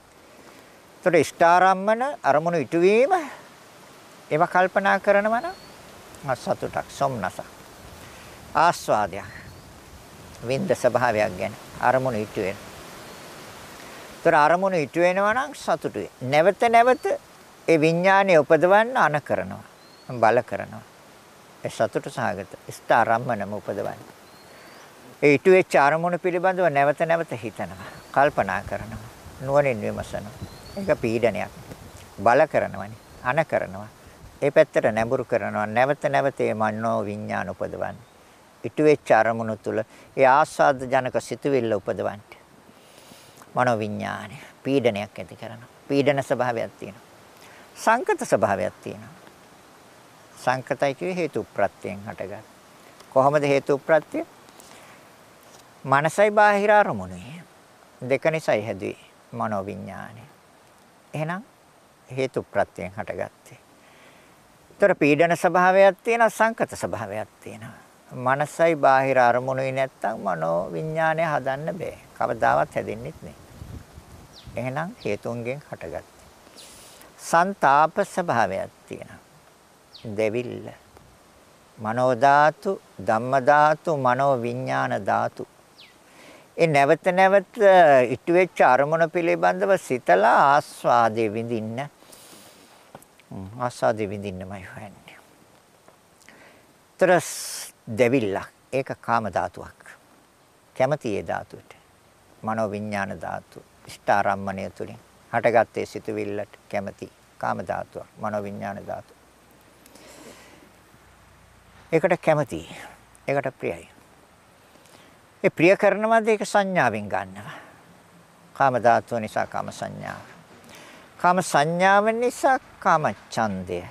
ඒතර ඉෂ්ඨාරම්මන අරමුණු ඉටුවීම ඒවා කල්පනා කරනවා නම් සතුටක් සොම්නස ආස්වාදයක් වින්ද ස්වභාවයක් ගැන අරමුණු ඉටු වෙන. ඒතර අරමුණු ඉටු වෙනවා නම් සතුටුයි. නැවත නැවත ඒ විඥානය උපදවන්න අන කරනවා. බල කරනවා. ඒ සතුට සහගත ඉෂ්ඨාරම්මනම උපදවන්න. ඒ ඉටු වෙච්ච අරමුණු පිළිබඳව නැවත නැවත හිතනවා. කල්පනා කරනවා. නුවණින් විමසනවා. ඒක පීඩනයක්. බල කරනවනේ. අන කරනවා. ඒ පැත්තට නැඹුරු කරනවා. නැවත නැවත මේ මනෝ විඥාන උපදවන්නේ. ඉටු වෙච්ච අරමුණු තුල ඒ ආස්වාද ජනක සිතුවිල්ල උපදවන්න. මනෝ විඥානය පීඩනයක් ඇති කරනවා. පීඩන ස්වභාවයක් තියෙනවා. සංකත ස්වභාවයක් තියෙනවා. සංකතයි කියේ හේතු ප්‍රත්‍යයෙන් හටගත්. කොහොමද හේතු ප්‍රත්‍ය? මනසයි බාහිර අරමුණුයි. දෙක නිසායි හැදුවේ මනෝ විඥානය. එහෙනම් හේතු ප්‍රත්‍යයෙන් හටගත්තේ. ඒතර පීඩන ස්වභාවයක් තියෙනවා සංකත ස්වභාවයක් තියෙනවා. මනසයි බාහිර අරමුණුයි නැත්තම් මනෝ විඥානය හදන්න බෑ. කවදාවත් හැදෙන්නේ නැහැ. එහෙනම් හේතුන්ගෙන් හටගත්තේ. ਸੰతాප ස්වභාවයක් තියෙනවා. දෙවිල්ල. මනෝ ධාතු, ධම්ම ධාතු, මනෝ විඥාන ධාතු ඒ නැවත නැවත ඉටු වෙච්ච අරමුණ පිළිබඳව සිතලා ආස්වාදේ විඳින්න ආස්වාදේ විඳින්නමයි හොයන්නේ. තරස් දෙවිල්ල ඒක කාම ධාතුවක්. කැමති ඒ ධාතුවට. මනෝ විඥාන ධාතු ඉෂ්ඨාරම්මණය තුලින් හටගත්තේ සිතුවිල්ලට කැමති කාම ධාතුවක්. මනෝ විඥාන ධාතුව. ඒකට කැමති. ඒකට ප්‍රියයි. ඒ ප්‍රිය කරනවාද ඒක සංඥාවෙන් ගන්නවා. කාම ධාතුව නිසා කාම සංඥාව. කාම සංඥාව නිසා කාම ඡන්දය.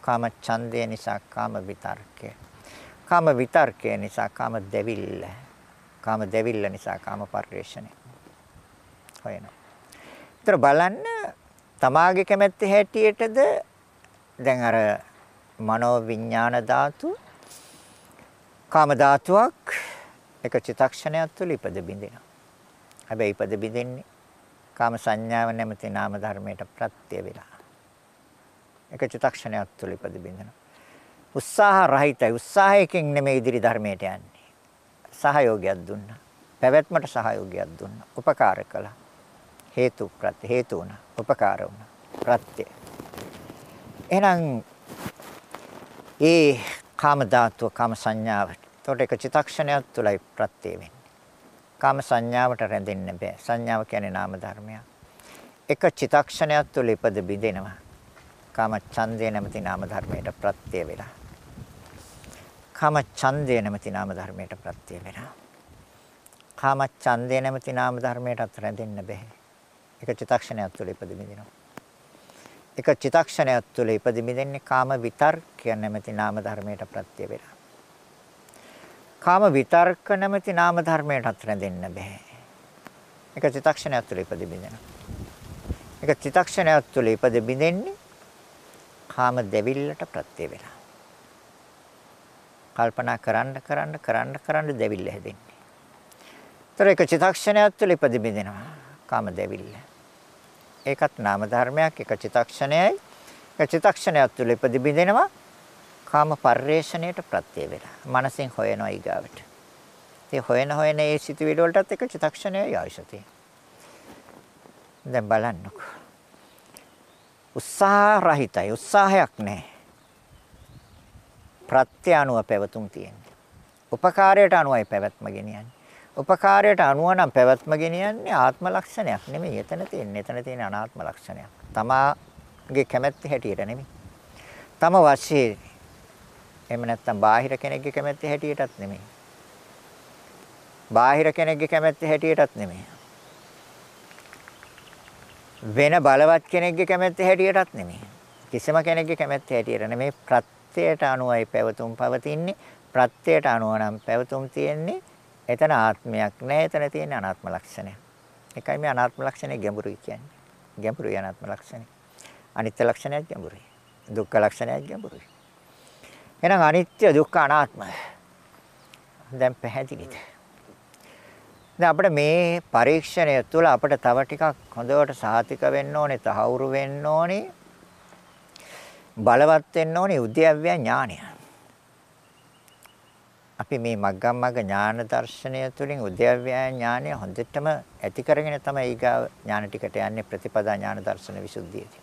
කාම ඡන්දය නිසා කාම විතර්කය. කාම විතර්කය නිසා කාම දෙවිල්ල. කාම දෙවිල්ල නිසා කාම පරිශ්‍රණය. හොයනවා. ඒතර බලන්න තමාගේ කැමැත්ත හැටියටද දැන් අර මනෝ විඥාන ධාතු කාම ධාතුවක් එක චිතක්ෂණයක් තුළ ඉපද බිඳිනවා. හැබැයි ඉපද බිඳින්නේ කාම සංඥාව නැමැති නාම ධර්මයට ප්‍රත්‍ය වෙලා. එක චිතක්ෂණයක් තුළ ඉපද බිඳිනවා. උත්සාහ රහිතයි. උත්සාහයකින් නෙමෙයි ඉදිරි ධර්මයට යන්නේ. සහයෝගයක් දුන්නා. පැවැත්මට සහයෝගයක් දුන්නා. උපකාර කළා. හේතු ප්‍රත්‍ය හේතු වුණා. උපකාර වුණා. ප්‍රත්‍ය. එහෙනම් ඒ කාම ධාතුව කාම සංඥාවට එතකොට එක චිතක්ෂණයක් තුලයි ප්‍රත්‍ය වෙන්නේ. කාම සංඥාවට රැඳෙන්න බෑ. සංඥාව කියන්නේ නාම ධර්මයක්. එක චිතක්ෂණයක් තුල ඉපද බිඳෙනවා. කාම ඡන්දය නැමැති නාම ධර්මයට ප්‍රත්‍ය වෙලා. කාම ඡන්දය නැමැති නාම ධර්මයට ප්‍රත්‍ය වෙලා. කාම ඡන්දය නැමැති නාම ධර්මයටත් රැඳෙන්න බෑ. එක චිතක්ෂණයක් තුල ඉපද බිඳිනවා. එක චිතක්ෂණයක් තුල ඉපද බිඳින්නේ කාම විතර්කය නැමැති නාම ධර්මයට ප්‍රත්‍ය වෙලා. කාම විතර්ක නැමැති නාම ධර්මයටත් රැඳෙන්න බෑ. එක චිතක්ෂණයක් තුළ ඉපද බිඳෙනවා. එක චිතක්ෂණයක් තුළ ඉපද බිඳෙන්නේ කාම දෙවිල්ලට ප්‍රත්‍ය වෙලා. කල්පනා කරන්න කරන්න කරන්න කරන්න දෙවිල්ල හැදෙන්නේ. ඒතර එක චිතක්ෂණයක් තුළ ඉපද බිඳෙනවා කාම දෙවිල්ල. ඒකත් නාම ධර්මයක් එක චිතක්ෂණයයි. එක චිතක්ෂණයක් තුළ ඉපද බිඳෙනවා කාම පරිේශණයට ප්‍රත්‍ය වෙලා. මනසෙන් හොයනවා ඊගාවට. ඒ හොයන හොයන ඒ සිතුවිලි වලටත් එක චිත්තක්ෂණයයි ආයශතිය. දැන් බලන්නකෝ. උත්සාහ රහිතයි උත්සාහයක් නැහැ. ප්‍රත්‍ය අනුව පැවතුම් තියෙන්නේ. උපකාරයට අනුවයි පැවැත්ම ගෙනියන්නේ. උපකාරයට අනුව නම් පැවැත්ම ගෙනියන්නේ ආත්ම ලක්ෂණයක් නෙමෙයි. එතන තියෙන්නේ. එතන තියෙන අනාත්ම ලක්ෂණයක්. තමාගේ කැමැත්ත හැටියට නෙමෙයි. තම වශයෙන් එහෙම නැත්නම් බාහිර කෙනෙක්ගේ කැමැත්ත හැටියටත් නෙමෙයි. බාහිර කෙනෙක්ගේ කැමැත්ත හැටියටත් නෙමෙයි. වෙන බලවත් කෙනෙක්ගේ කැමැත්ත හැටියටත් නෙමෙයි. කිසිම කෙනෙක්ගේ කැමැත්ත හැටියට නෙමෙයි ප්‍රත්‍යයට අනුවයි පැවතුම් පවතින්නේ. ප්‍රත්‍යයට අනුව නම් පැවතුම් තියෙන්නේ. එතන ආත්මයක් නැහැ. එතන තියෙන අනාත්ම ලක්ෂණය. ඒකයි මේ අනාත්ම ලක්ෂණය ගැඹුරුයි කියන්නේ. ගැඹුරුයි අනාත්ම ලක්ෂණය. අනිත්‍ය ලක්ෂණයත් ගැඹුරුයි. දුක්ඛ ලක්ෂණයත් ගැඹුරුයි. එහෙනම් අනිත්‍ය දුක්ඛ අනාත්ම දැන් පැහැදිලිද? දැන් අපිට මේ පරීක්ෂණය තුළ අපිට තව ටිකක් හොඳට සාතික වෙන්න ඕනේ, තහවුරු වෙන්න ඕනේ. බලවත් වෙන්න ඕනේ උද්‍යව්‍ය ඥානය. අපි මේ මග්ගම් මග්ග ඥාන දර්ශනය තුළින් උද්‍යව්‍ය ඥානය හොඳටම ඇති කරගෙන තමයි ඊගා ඥාන ටිකට යන්නේ ප්‍රතිපදා ඥාන දර්ශන විසුද්ධියදී.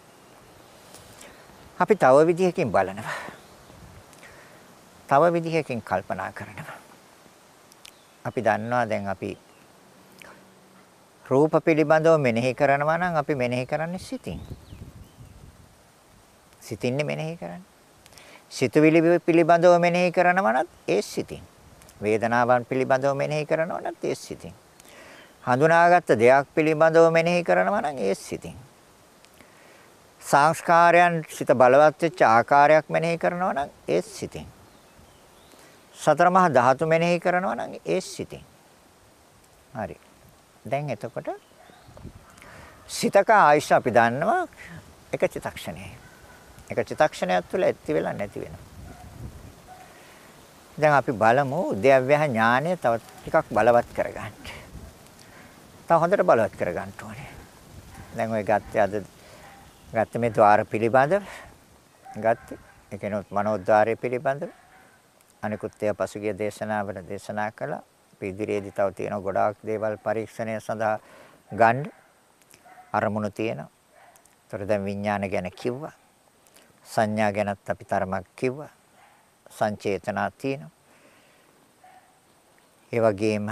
අපි තව විදිහකින් බලනවා. තව විදිහකින් කල්පනා කරනවා. අපි දන්නවා දැන් අපි රූප පිළිබඳව මෙනෙහි කරනවා නම් අපි මෙනෙහි කරන්නේ සිතින්. සිතින්නේ මෙනෙහි කරන්නේ. සිතුවිලි පිළිබඳව මෙනෙහි කරනවා නම් ඒ සිතින්. වේදනාවන් පිළිබඳව මෙනෙහි කරනවා නම් ඒ සිතින්. හඳුනාගත්ත දෙයක් පිළිබඳව මෙනෙහි කරනවා නම් ඒ සිතින්. සංස්කාරයන් සිත බලවත් වෙච්ච ආකාරයක් මෙනෙහි කරනවා නම් ඒ සිතින්. සතර මහා ධාතු මෙනෙහි කරනවා නම් ඒ සිතින්. හරි. දැන් එතකොට සිතක ආයශ අපි දන්නවා එක චිතක්ෂණයයි. එක චිතක්ෂණයක් තුළ ඇති වෙලා නැති වෙනවා. දැන් අපි බලමු උද්‍යව්‍ය ඥානය තව ටිකක් බලවත් කරගන්න. තව හොඳට බලවත් කරගන්න ඕනේ. දැන් ඔය ගත්තේ අද ගත්තේ මේ ద్వාර පිළිබඳව ගත්තේ ඒ කියන්නේ මනෝද්වාරය පිළිබඳව අනිකුත් ඒවා පසුගිය දේශනාවල දේශනා කළා. අපි ඉදිරියේදී තව තියෙන ගොඩාක් දේවල් පරීක්ෂණය සඳහා ගන්න අරමුණු තියෙනවා. ඒතර දැන් විඥාන ගැන කිව්වා. සංඥා ගැනත් අපි තරමක් කිව්වා. සංචේතනා තියෙනවා. ඒ වගේම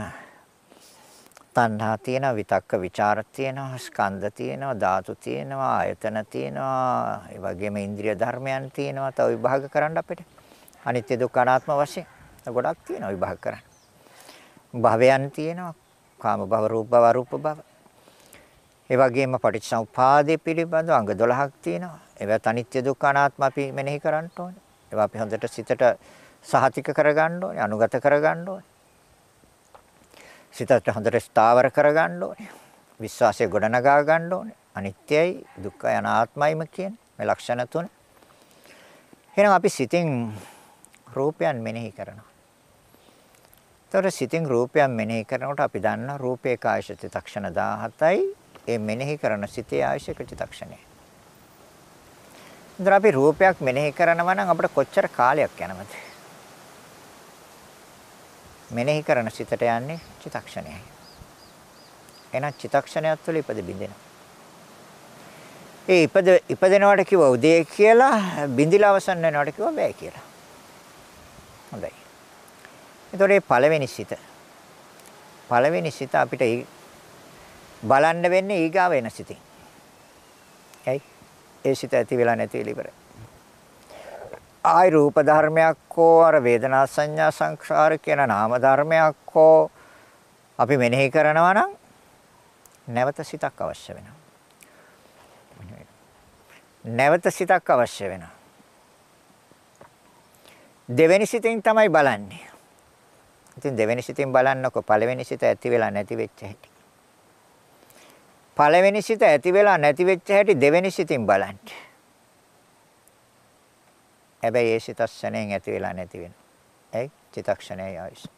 තණ්හා තියෙනවා, විතක්ක ਵਿਚාර තියෙනවා, ස්කන්ධ තියෙනවා, ධාතු තියෙනවා, ආයතන තියෙනවා, ඒ වගේම ඉන්ද්‍රිය ධර්මයන් තියෙනවා. තව විභාග කරන්න අපිට. අනිත්‍ය දුක්ඛ අනාත්ම වශයෙන් ගොඩක් තියෙනවා විභාග කරන්න. භවයන් තියෙනවා. කාම භව, රූප භව, අරූප භව. ඒ වගේම පටිච්චසමුපාදයේ පිළිබඳව අංග 12ක් තියෙනවා. ඒවත් අනිත්‍ය දුක්ඛ අනාත්ම අපි මෙනෙහි කරන්න ඕනේ. ඒවා අපි හොඳට සිතට සහතික කරගන්න ඕනේ, අනුගත කරගන්න ඕනේ. සිතට හොඳට ස්ථාවර කරගන්න ඕනේ. විශ්වාසය ගොඩනගා ගන්න ඕනේ. අනිත්‍යයි, දුක්ඛයි, අනාත්මයිම කියන මේ ලක්ෂණ තුන. එහෙනම් අපි සිතින් රූපයන් මෙනෙහි කරනවා. ඒතර සිතින් රූපයන් මෙනෙහි කරනකොට අපි දන්නා රූපේ කායශ චිත්තක්ෂණ 17යි ඒ මෙනෙහි කරන සිතේ ආයශ චිත්තක්ෂණය. ඉතින් අපි රූපයක් මෙනෙහි කරනවා නම් අපිට කොච්චර කාලයක් යනවද? මෙනෙහි කරන සිතට යන්නේ චිත්තක්ෂණයයි. එහෙනම් චිත්තක්ෂණයත් තුළ ඉපද බින්දෙනවා. ඒ ඉපද ඉපදෙනවට කිව්ව උදේ කියලා බින්දිලා අවසන් වෙනවට කිව්ව බෑ කියලා. හොඳයි. එතකොට මේ පළවෙනි සිත. පළවෙනි සිත අපිට බලන්න වෙන්නේ ඊගාව එන සිතින්. ඇයි? ඒ සිත ඇති වෙලා නැති වෙලා ඉවරයි. ආයි රූප ධර්මයක් හෝ අර වේදනා සංඥා සංඛාර කියන නාම ධර්මයක් හෝ අපි මෙනෙහි කරනවා නම් නැවත සිතක් අවශ්‍ය වෙනවා. නැවත සිතක් අවශ්‍ය වෙනවා. දෙවෙනි සිතින් තමයි බලන්නේ. ඉතින් දෙවෙනි සිතින් බලන්නකො පළවෙනි සිත ඇති වෙලා නැති වෙච්ච හැටි. පළවෙනි සිත ඇති වෙලා නැති වෙච්ච හැටි දෙවෙනි සිතින් බලන්න. හැබැයි ඒ සිත ක්ෂණයෙන් ඇති වෙලා නැති වෙනවා. ඇයි? චිතක්ෂණයයි ආයුෂ.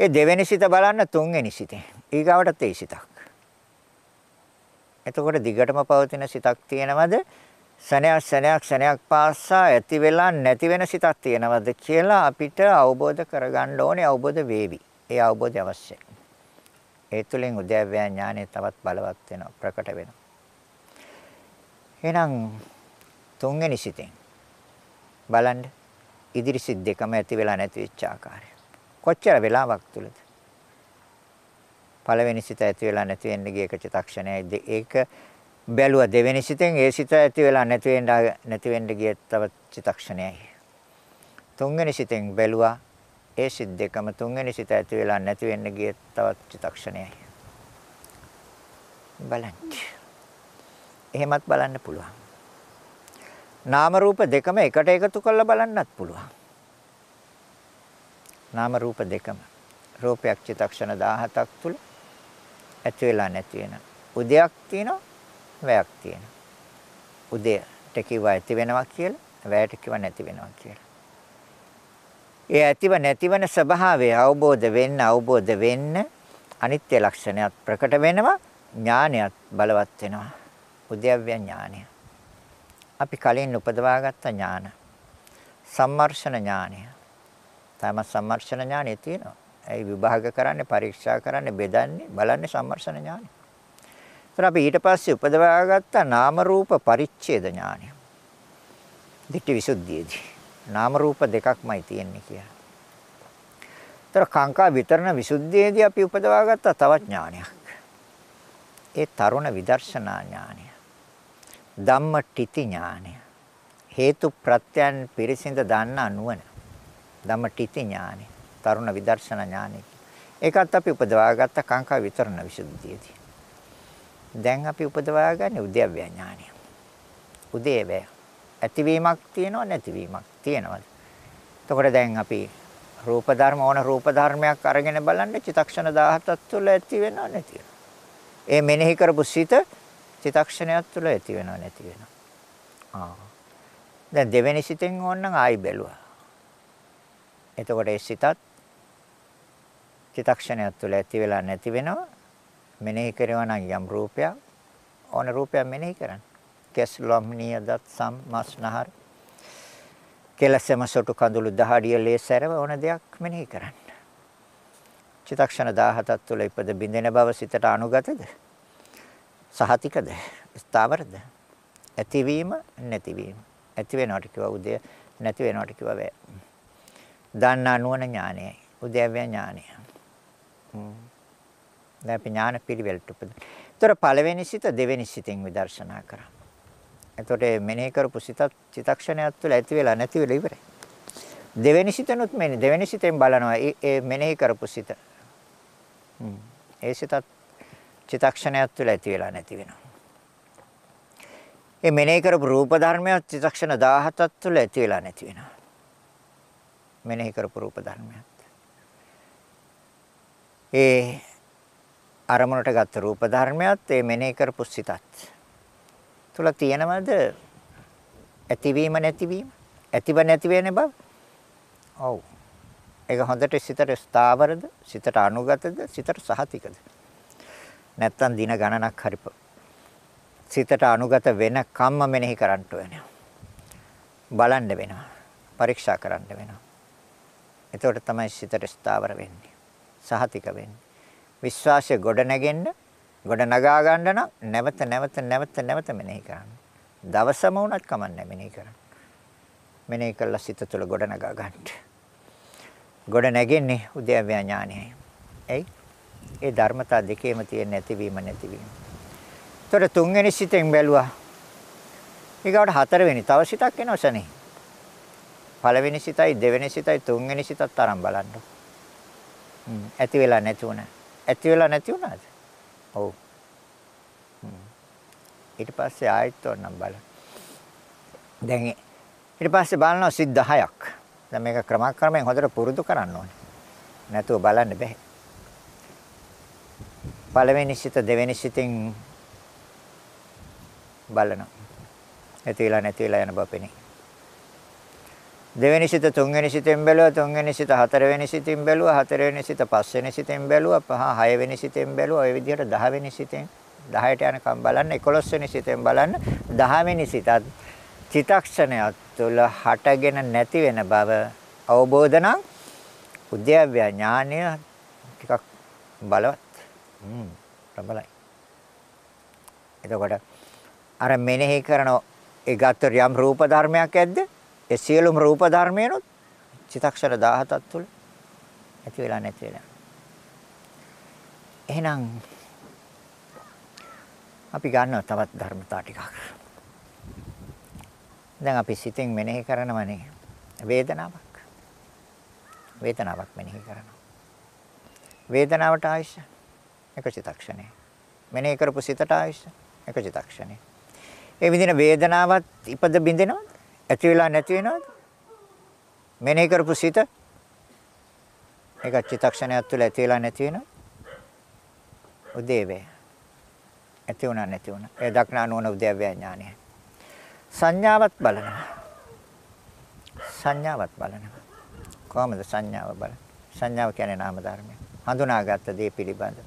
ඒ දෙවෙනි සිත බලන්න තුන්වෙනි සිතේ. ඊගාවට තේ සිතක්. එතකොට දිගටම පවතින සිතක් තියෙනවද? සනයක් සනයක් සනයක් පාසා ඇති වෙලා නැති වෙන සිතක් තියෙනවද කියලා අපිට අවබෝධ කරගන්න ඕනේ අවබෝධ වේවි. ඒ අවබෝධය අවශ්‍යයි. ඒ තුළින් උද්‍යව්‍ය ඥානය තවත් බලවත් වෙනවා ප්‍රකට වෙනවා. එහෙනම් තුන්වෙනි සිතෙන් බලන්න ඉදිරි සිත් දෙකම ඇති වෙලා නැති වෙච්ච ආකාරය. කොච්චර වෙලාවක් තුලද? පළවෙනි සිත ඇති වෙලා නැති වෙන්න ගිය එක චිත්තක්ෂණයයි ඒක බැලුවා දෙවෙනි සිතෙන් ඒ සිත ඇති වෙලා නැති වෙන්න නැති වෙන්න ගිය තව චිත්තක්ෂණයයි. තුන්වෙනි සිතෙන් බැලුවා ඒ සිත් දෙකම තුන්වෙනි සිත ඇති වෙලා නැති වෙන්න ගිය තවත් චිත්තක්ෂණයයි. බලන්න. එහෙමත් බලන්න පුළුවන්. නාම රූප දෙකම එකට එකතු කරලා බලන්නත් පුළුවන්. නාම රූප දෙකම රූපයක් චිත්තක්ෂණ 17ක් තුල ඇති වෙලා නැති වෙන. උදයක් තියෙනවා, වැයක් තියෙනවා. උදයට කිව්ව ඇති වෙනවා කියලා, වැයට කිව්ව නැති වෙනවා කියලා. ඒ ඇතිව නැතිවන ස්වභාවය අවබෝධ වෙන්න අවබෝධ වෙන්න අනිත්‍ය ලක්ෂණයත් ප්‍රකට වෙනවා ඥානයත් බලවත් වෙනවා උද්‍යව්‍ය ඥානය අපි කලින් උපදවාගත්ත ඥාන සම්මර්ෂණ ඥානය තම සම්මර්ෂණ ඥානය තියෙනවා ඒ විභාග කරන්නේ පරීක්ෂා කරන්නේ බෙදන්නේ බලන්නේ සම්මර්ෂණ ඥානය. ඒතර අපි ඊට පස්සේ උපදවාගත්ත නාම රූප පරිච්ඡේද ඥානය. දිට්ඨි විසුද්ධියේදී නාම රූප දෙකක්මයි තියෙන්නේ කියලා. ඒතර කාංකා විතරණ විසුද්ධියේදී අපි උපදවාගත්ත තවත් ඥානයක්. ඒ තරුණ විදර්ශනා ඥානය. ධම්මටිති ඥානය. හේතු ප්‍රත්‍යයන් පිරිසිඳ දන්නා නුවණ. ධම්මටිති ඥානය. තරුණ විදර්ශනා ඥානය. ඒකත් අපි උපදවාගත්ත කාංකා විතරණ විසුද්ධියේදී. දැන් අපි උපදවාගන්නේ උද්‍යව්‍ය ඥානය. උදේවැය. ඇතිවීමක් තියෙනව නැතිවීමක් තියෙනවද? එතකොට දැන් අපි රූප ධර්ම ඕන රූප ධර්මයක් අරගෙන බලන්න චිතක්ෂණ 17ක් තුළ ඇති වෙනව නැති වෙනව. ඒ මෙනෙහි කරපු සිත චිතක්ෂණයක් තුළ ඇති වෙනව නැති වෙනව. ආ. දැන් දෙවෙනි සිතෙන් ඕනනම් ආයි බැලුවා. එතකොට ඒ සිතත් චිතක්ෂණයක් තුළ ඇති වෙලා නැති වෙනවා. මෙනෙහි කරනවා නම් යම් රූපයක් ඕන රූපයක් මෙනෙහි කරන්න. කෙස්ලොම්නිය දත් සම් මස්නහර කෙලසම සොටු කඳුළු දහඩිය ලේසරව ඕන දෙයක් මෙනෙහි කරන්න. චිතක්ෂණ 17ක් තුළ ඉපද බින්දෙන බව සිතට අනුගතද? සහතිකද? ස්ථාවරද? ඇතිවීම නැතිවීම. ඇති වෙනවට කිව්වා උදය නැති වෙනවට කිව්වා වේ. දන්නා නුවණ ඥානයයි. උදයව්‍ය ඥානය. හ්ම්. දැන් අපි ඥාන පිළිවෙලට උපද. ඒතර පළවෙනි සිත දෙවෙනි සිතෙන් විදර්ශනා කරා. එතකොට මෙනෙහි කරපු සිතත් චිතක්ෂණයක් තුළ ඇති වෙලා නැති වෙලා ඉවරයි. දෙවෙනි සිතනොත් මෙන්න දෙවෙනි සිතෙන් බලනවා ඒ මෙනෙහි කරපු සිත. හ්ම්. ඒ සිතත් චිතක්ෂණයක් තුළ ඇති වෙලා නැති වෙනවා. ඒ මෙනෙහි කරපු රූප ධර්මයක් චිතක්ෂණ 17ක් තුළ ඇති වෙලා නැති වෙනවා. මෙනෙහි කරපු රූප ධර්මයක්. ඒ අරමුණට ගත්ත රූප ධර්මයක් ඒ මෙනෙහි කරපු සිතත්. තුල තියෙනවද? ඇතිවීම නැතිවීම? ඇතිව නැති වෙන බව? ඔව්. ඒක හොඳට සිතට ස්ථාවරද? සිතට අනුගතද? සිතට සහතිකද? නැත්තම් දින ගණනක් හරි සිතට අනුගත වෙන කම්ම මෙනෙහි කරන්න වෙනවා. බලන්න වෙනවා. පරීක්ෂා කරන්න වෙනවා. එතකොට තමයි සිතට ස්ථාවර වෙන්නේ. සහතික වෙන්නේ. විශ්වාසය ගොඩ නැගෙන්න ගොඩ නගා ගන්න නම් නැවත නැවත නැවත නැවත මෙනෙහි කරන්න. දවසම වුණත් කමන්නේ මෙනෙහි කරන්න. මෙනෙහි කළා සිත තුළ ගොඩ නගා ගන්න. ගොඩ නැගෙන්නේ උද්‍යව්‍ය ඥානයයි. එයි ඒ ධර්මතා දෙකේම තියෙන නැතිවීම නැතිවීම. ඒතර තුන්වෙනි සිතෙන් බැලුවා. ඊගාවට හතරවෙනි තව සිතක් එනවසනේ. පළවෙනි සිතයි දෙවෙනි සිතයි තුන්වෙනි සිතත් තරම් බලන්න. ඇති වෙලා නැති වුණා. ඇති වෙලා නැති වුණාද? ඔව්. ඊට පස්සේ ආයෙත් ඕනම් බලන්න. දැන් ඊට පස්සේ බලනවා සිත් 10ක්. දැන් මේක ක්‍රමක්‍රමයෙන් හොඳට පුරුදු කරන්න ඕනේ. නැතුව බලන්න බෑ. පළවෙනි සිත දෙවෙනි සිතින් බලනවා. ඇති වෙලා නැති වෙලා යන බව පෙනේ. දෙවෙනි සිත තුන්වෙනි සිතෙන් බැලුවා තුන්වෙනි සිත හතරවෙනි සිතෙන් බැලුවා හතරවෙනි සිත පස්වෙනි සිතෙන් බැලුවා පහ හයවෙනි සිතෙන් බැලුවා ඔය විදිහට 10 වෙනි සිතෙන් 10ට යනකම් බලන්න 11 වෙනි සිතෙන් බලන්න 10 වෙනි සිතත් චිතක්ෂණයක් තුළ හටගෙන නැති වෙන බව අවබෝධ නම් උද්‍යව්‍ය ඥානය ටිකක් බලවත්. හ්ම් ප්‍රබලයි. එතකොට අර මෙනෙහි කරන ඒ ගත්ත යම් රූප ධර්මයක් ඇද්ද? ඒ සියලුම රූප ධර්මයනොත් චිතක්ෂර 17ක් තුල ඇති වෙලා නැති වෙලා. එහෙනම් අපි ගන්නවා තවත් ධර්මතා ටිකක්. දැන් අපි සිතින් මෙනෙහි කරනවනේ වේදනාවක්. වේදනාවක් මෙනෙහි කරනවා. වේදනාවට ආයශ එක චිතක්ෂණය. මෙනෙහි කරපු සිතට ආයශ එක චිතක්ෂණය. ඒ විදිහට වේදනාවත් ඉපද බින්දෙනවද? ඇති වෙලා නැති වෙනවද? මෙනෙහි කරපු සිත එක චිතක්ෂණයක් තුළ ඇති වෙලා නැති වෙනවද? උදේවේ. ඇති වුණා නැති වුණා. ඒ දක්නා නුවණ උදේවේ ඥානය. සංඥාවත් බලනවා. සංඥාවත් බලනවා. කොහොමද සංඥාව බලන්නේ? සංඥාව කියන්නේ නාම ධර්මය. හඳුනාගත්ත දේ පිළිබඳ.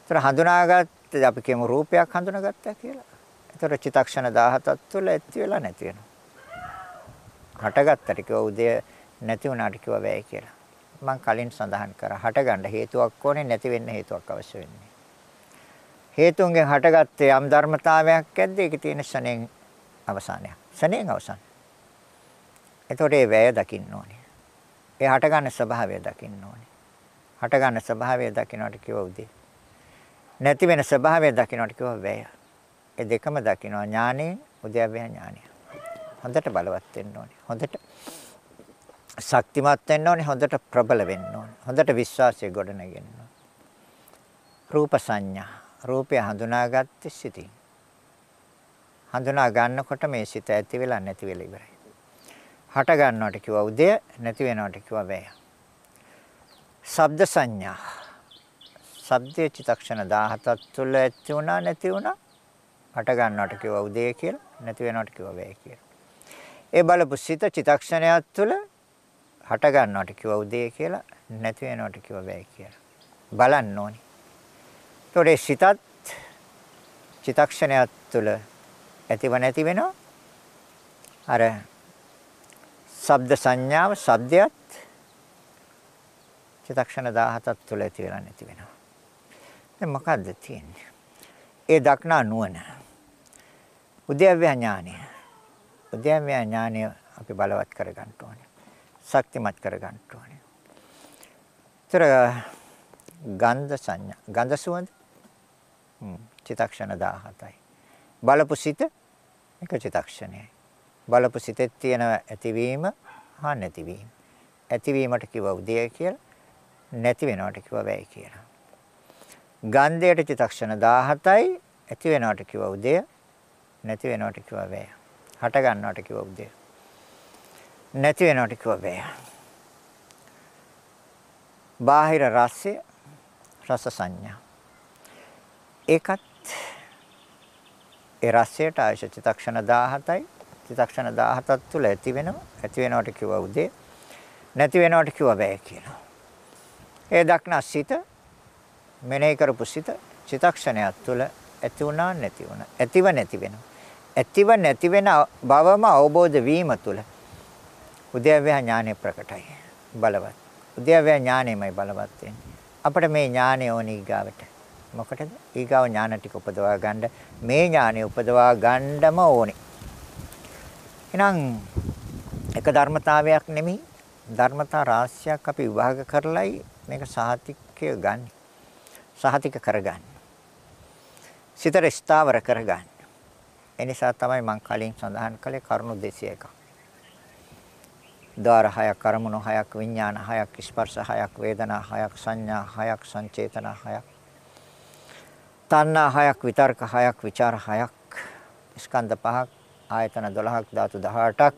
ඒතර හඳුනාගත්ත අපි කියමු රූපයක් හඳුනාගත්තා කියලා. ඒතර චිතක්ෂණ 17ක් තුළ ඇති වෙලා නැති වෙනවා. හටගත්තට කිව්ව උදේ නැති වුණාට කිව්ව වැය කියලා. මම කලින් සඳහන් කරා හටගන්න හේතුවක් ඕනේ නැති වෙන්න හේතුවක් අවශ්‍ය වෙන්නේ. හේතුන්ගෙන් හටගත්තේ යම් ධර්මතාවයක් ඇද්ද ඒකේ තියෙන ශණයෙන් අවසානයක්. ශණයෙන් අවසන්. එතකොට ඒ වැය දකින්න ඕනේ. ඒ හටගන්න ස්වභාවය දකින්න ඕනේ. හටගන්න ස්වභාවය දකින්නට කිව්ව උදේ. නැති වෙන ස්වභාවය දකින්නට කිව්ව වැය. ඒ දෙකම දකින්නවා ඥානෙ උද්‍යව්‍ය ඥානය. හොඳට බලවත් වෙන්න ඕනේ. හොඳට ශක්තිමත් වෙන්න ඕනේ. හොඳට ප්‍රබල වෙන්න ඕනේ. හොඳට විශ්වාසය ගොඩනගෙන්න ඕනේ. රූප සංඥා. රූපය හඳුනාගත්තේ සිතින්. හඳුනා ගන්නකොට මේ සිත ඇති වෙලා නැති වෙලා ඉවරයි. හට ගන්නවට කිව්වා උදය නැති වෙනවට කිව්වා වැය. ශබ්ද සංඥා. ශබ්දයේ චිතක්ෂණ 17ක් තුළ ඇති වුණා නැති වුණා. හට ගන්නවට කිව්වා උදය කියලා නැති වෙනවට කිව්වා වැය කියලා. ඒ බලපු සිත චිතක්ෂණයක් තුළ හට ගන්නවට කිව්වා උදය කියලා නැති වෙනවට කිව්වා වැය කියලා. බලන්න ඕනි. ඒතොරේ සිතත් චිතක්ෂණයක් තුළ ඇතිව නැති වෙනවා. අර ශබ්ද සංඥාව ශබ්දයක් චිතක්ෂණ 17ක් තුළ ඇති වෙලා නැති වෙනවා. දැන් මොකද්ද තියෙන්නේ? ඒ දක්නා නුවණ. උද්‍යව්‍ය ඥානය. උද්‍යව්‍ය ඥානය අපි බලවත් කරගන්න ඕනේ. ශක්තිමත් කරගන්න ඕනේ. ତර ගන්ධ සංඥා. ගන්ධ සුවඳ. හ්ම් චිතක්ෂණ 17යි. බලපු සිත එක චිතක්ෂණයයි. බලපු සිතේ තියෙන ඇතිවීම හා නැතිවීම. ඇතිවීමට කිව්ව උදය කියලා, නැති වෙනවට කිව්ව වැය කියලා. ගන්ධයට චිතක්ෂණ 17යි, ඇති වෙනවට කිව්ව උදය, නැති වෙනවට කිව්ව වැය. හට ගන්නවට කිව්ව උදය. නැති වෙනවට කිව්ව වැය. බාහිර රසය රස සංඥා. ඒකත් ඒ රසයට ආයශ චිතක්ෂණ 17යි චිතක්ෂණ 17ක් තුල ඇති වෙනවා. ඇති වෙනවට කිව්වා උදේ. නැති වෙනවට කිව්වා බෑ කියලා. ඒ දක්නා සිත මෙනෙහි කරපු සිත චිතක්ෂණයක් තුල ඇති වුණා නැති වුණා. ඇතිව නැති වෙනවා. ඇතිව නැති වෙන බවම අවබෝධ වීම තුල උද්‍යව්‍ය ඥානෙ ප්‍රකටයි. බලවත්. උද්‍යව්‍ය ඥානෙමයි බලවත් වෙන්නේ. අපිට මේ ඥානෙ ඕනි ඊගාවට. මොකටද? ඊගාව ඥාන ටික උපදවා ගන්න මේ ඥානෙ උපදවා ගන්නම ඕනේ. එහෙනම් එක ධර්මතාවයක් නෙමෙයි ධර්මතා රාශියක් අපි විභාග කරලයි මේක සහතිකය ගන්න. සහතික කරගන්න. සිතට ස්ථාවර කරගන්න. ඒ නිසා තමයි මම කලින් සඳහන් කළේ කරුණු 201ක්. ද්වාර හයක් කරමුණු හයක් විඥාන හයක් ස්පර්ශ හයක් වේදනා හයක් සංඥා හයක් සංචේතන හයක් තණ්හා හයක් විතර්ක හයක් ਵਿਚාර හයක් ස්කන්ධ පහක් ආයතන 12ක් ධාතු 18ක්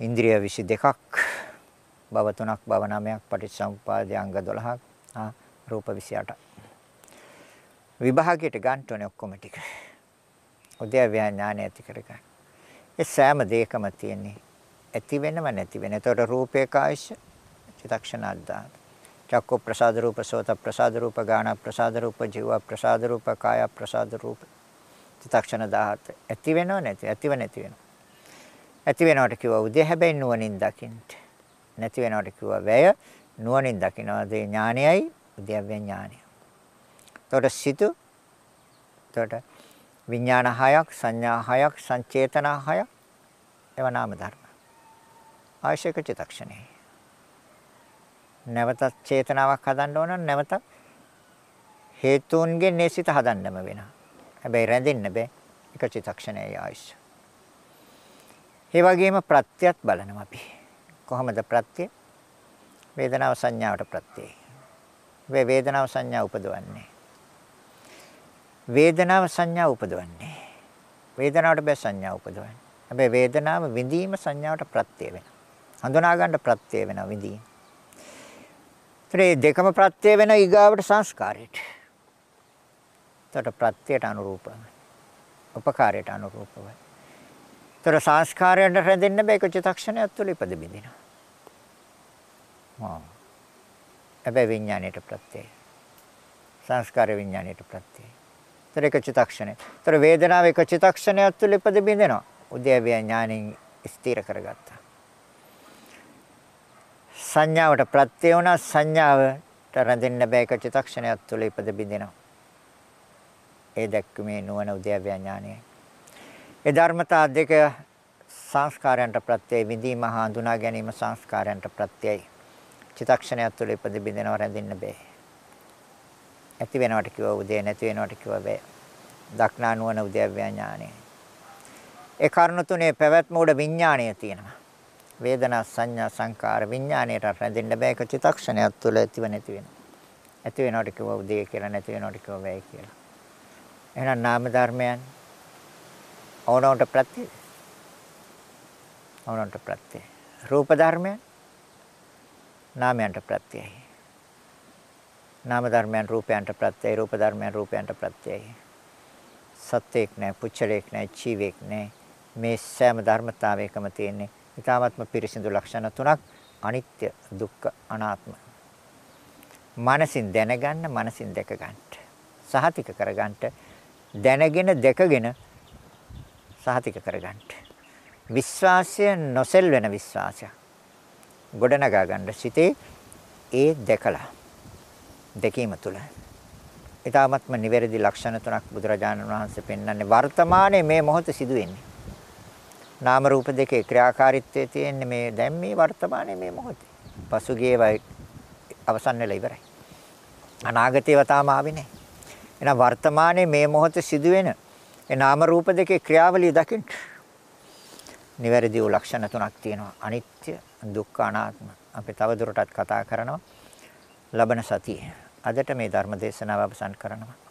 ඉන්ද්‍රිය 22ක් භව 3ක් භව 9ක් පටිච්චසමුපාදයේ අංග 12ක් ආ රූප 28ක් විභාගයට ගන්න ඕනේ ඔක්කොම ටික උද්‍යව ඥානය ඇති කරගන්න ඒ සෑම දෙයකම තියෙන්නේ ඇති වෙනව නැති වෙන. එතකොට රූපේ කායශ චිතක්ෂණ අද්දා. චක්ක ප්‍රසාද රූප සෝත ප්‍රසාද රූප ගාන ප්‍රසාද රූප ජීව ප්‍රසාද රූප කාය ප්‍රසාද රූප චිත්තක්ෂණ 17 ඇති වෙනව නැති ඇතිව නැති වෙනව ඇති වෙනවට කිව්වා උදේ හැබැයි නුවණින් දකින්න නැති වෙනවට කිව්වා වැය නුවණින් දකින්නවා දේ ඥානයයි උද්‍යව්‍ය ඥානය. එතකොට සිතු එතකොට විඥාන හයක් සංඥා හයක් සංචේතන හයක් ඒවා නාම ධර්ම. ආශයක චිත්තක්ෂණේ. නැවතත් චේතනාවක් හදන්න ඕන නම් නැවතත් හේතුන්ගෙන් ඒ සිත හදන්නම වෙනවා. හැබැයි රැඳෙන්න බෑ. එක චිත්තක්ෂණයේ ආයුෂ. ඒ වගේම ප්‍රත්‍යත් බලනවා අපි. කොහොමද ප්‍රත්‍ය? වේදනාව සංඥාවට ප්‍රත්‍යයයි. වේ වේදනාව සංඥා උපදවන්නේ. වේදනාව සංඥා උපදවන්නේ. වේදනාවට බෑ සංඥා උපදවන්නේ. හැබැයි වේදනාව විඳීම සංඥාවට ප්‍රත්‍ය වෙනවා. හඳුනා ගන්න ප්‍රත්‍ය වෙනවා විඳීම. ඒ දෙකම ප්‍රත්‍ය වෙන ඊගාවට සංස්කාරයට. එතකොට ප්‍රත්‍යයට අනුරූපව. උපකාරයට අනුරූපව. ඒතර සංස්කාරයට රැඳෙන්න බෑ ඒක චිත්තක්ෂණයක් තුළ ඉපද බින්දිනවා. ආ. හැබැයි විඥාණයට ප්‍රත්‍යයයි. සංස්කාර විඥාණයට ප්‍රත්‍යයයි. ඒතර එක චිත්තක්ෂණය. ඒතර වේදනාව එක චිත්තක්ෂණයක් තුළ ඉපද බින්දිනවා. උද්‍යව ඥාණයෙන් ස්ථිර කරගත්තා. සංඥාවට ප්‍රත්‍ය වුණා සංඥාවට රැඳෙන්න බෑ එක චිත්තක්ෂණයක් තුළ ඉපද බින්දිනවා. ඒ දැක්කමේ නුවණ උද්‍යව ඥානයයි. ඒ ධර්මතා දෙක සංස්කාරයන්ට ප්‍රත්‍යය විඳීම හා හඳුනා ගැනීම සංස්කාරයන්ට ප්‍රත්‍යයයි. චිතක්ෂණයක් තුළ ඉපද බින්දෙනව රැඳෙන්න බෑ. ඇති වෙනවට කිව්ව උදේ නැති වෙනවට කිව්ව බෑ. දක්නා නුවණ උද්‍යව ඥානය. ඒ කරුණ තුනේ පැවැත්ම උඩ විඥාණය තියෙනවා. වේදනා සංඥා සංකාර විඥාණයට රැඳෙන්න බෑ ඒක චිතක්ෂණයක් තුළ ඇතිව නැති වෙනවා. ඇති වෙනවට කිව්ව උදේ කියලා නැති වෙනවට කිව්ව බෑ කියලා. එහෙනම් නාම ධර්මයන් ඕනෝන්ට ප්‍රත්‍ය ඕනෝන්ට ප්‍රත්‍ය රූප ධර්මයන් නාමයන්ට ප්‍රත්‍යයයි නාම ධර්මයන් රූපයන්ට ප්‍රත්‍යයයි රූප ධර්මයන් රූපයන්ට ප්‍රත්‍යයයි. සත්‍යයක් නැහැ පුච්චලයක් නැහැ ජීවයක් නැහැ මේ සෑම ධර්මතාවයකම තියෙන්නේ ඊ타ත්ම පිරිසිදු ලක්ෂණ තුනක්. අනිත්‍ය දුක්ඛ අනාත්ම. මනසින් දැනගන්න මනසින් දැක ගන්න සහතික කරගන්න. දැනගෙන දැකගෙන සහතික කරගන්න. විශ්වාසය නොසෙල් වෙන විශ්වාසය. ගොඩනගා ගන්න සිටේ ඒ දැකලා. දැකීම තුළ ඊ타ත්ම නිවැරදි ලක්ෂණ තුනක් බුදුරජාණන් වහන්සේ පෙන්වන්නේ වර්තමානයේ මේ මොහොත සිදුවෙන්නේ. නාම රූප දෙකේ ක්‍රියාකාරීත්වයේ තියෙන්නේ මේ දැන් මේ වර්තමානයේ මේ මොහොතේ. පසුගියේ වයි අවසන් වෙලා ඉවරයි. අනාගතේව තාම ආවේ නැහැ. එහෙනම් වර්තමානයේ මේ මොහොතේ සිදුවෙන ඒ නාම රූප දෙකේ ක්‍රියාවලිය දකින්න. නිවැරදි වූ ලක්ෂණ තුනක් තියෙනවා. අනිත්‍ය, දුක්ඛ, අනාත්ම. අපි තව දුරටත් කතා කරනවා. ලබන සතියේ. අදට මේ ධර්ම දේශනාව අවසන් කරනවා.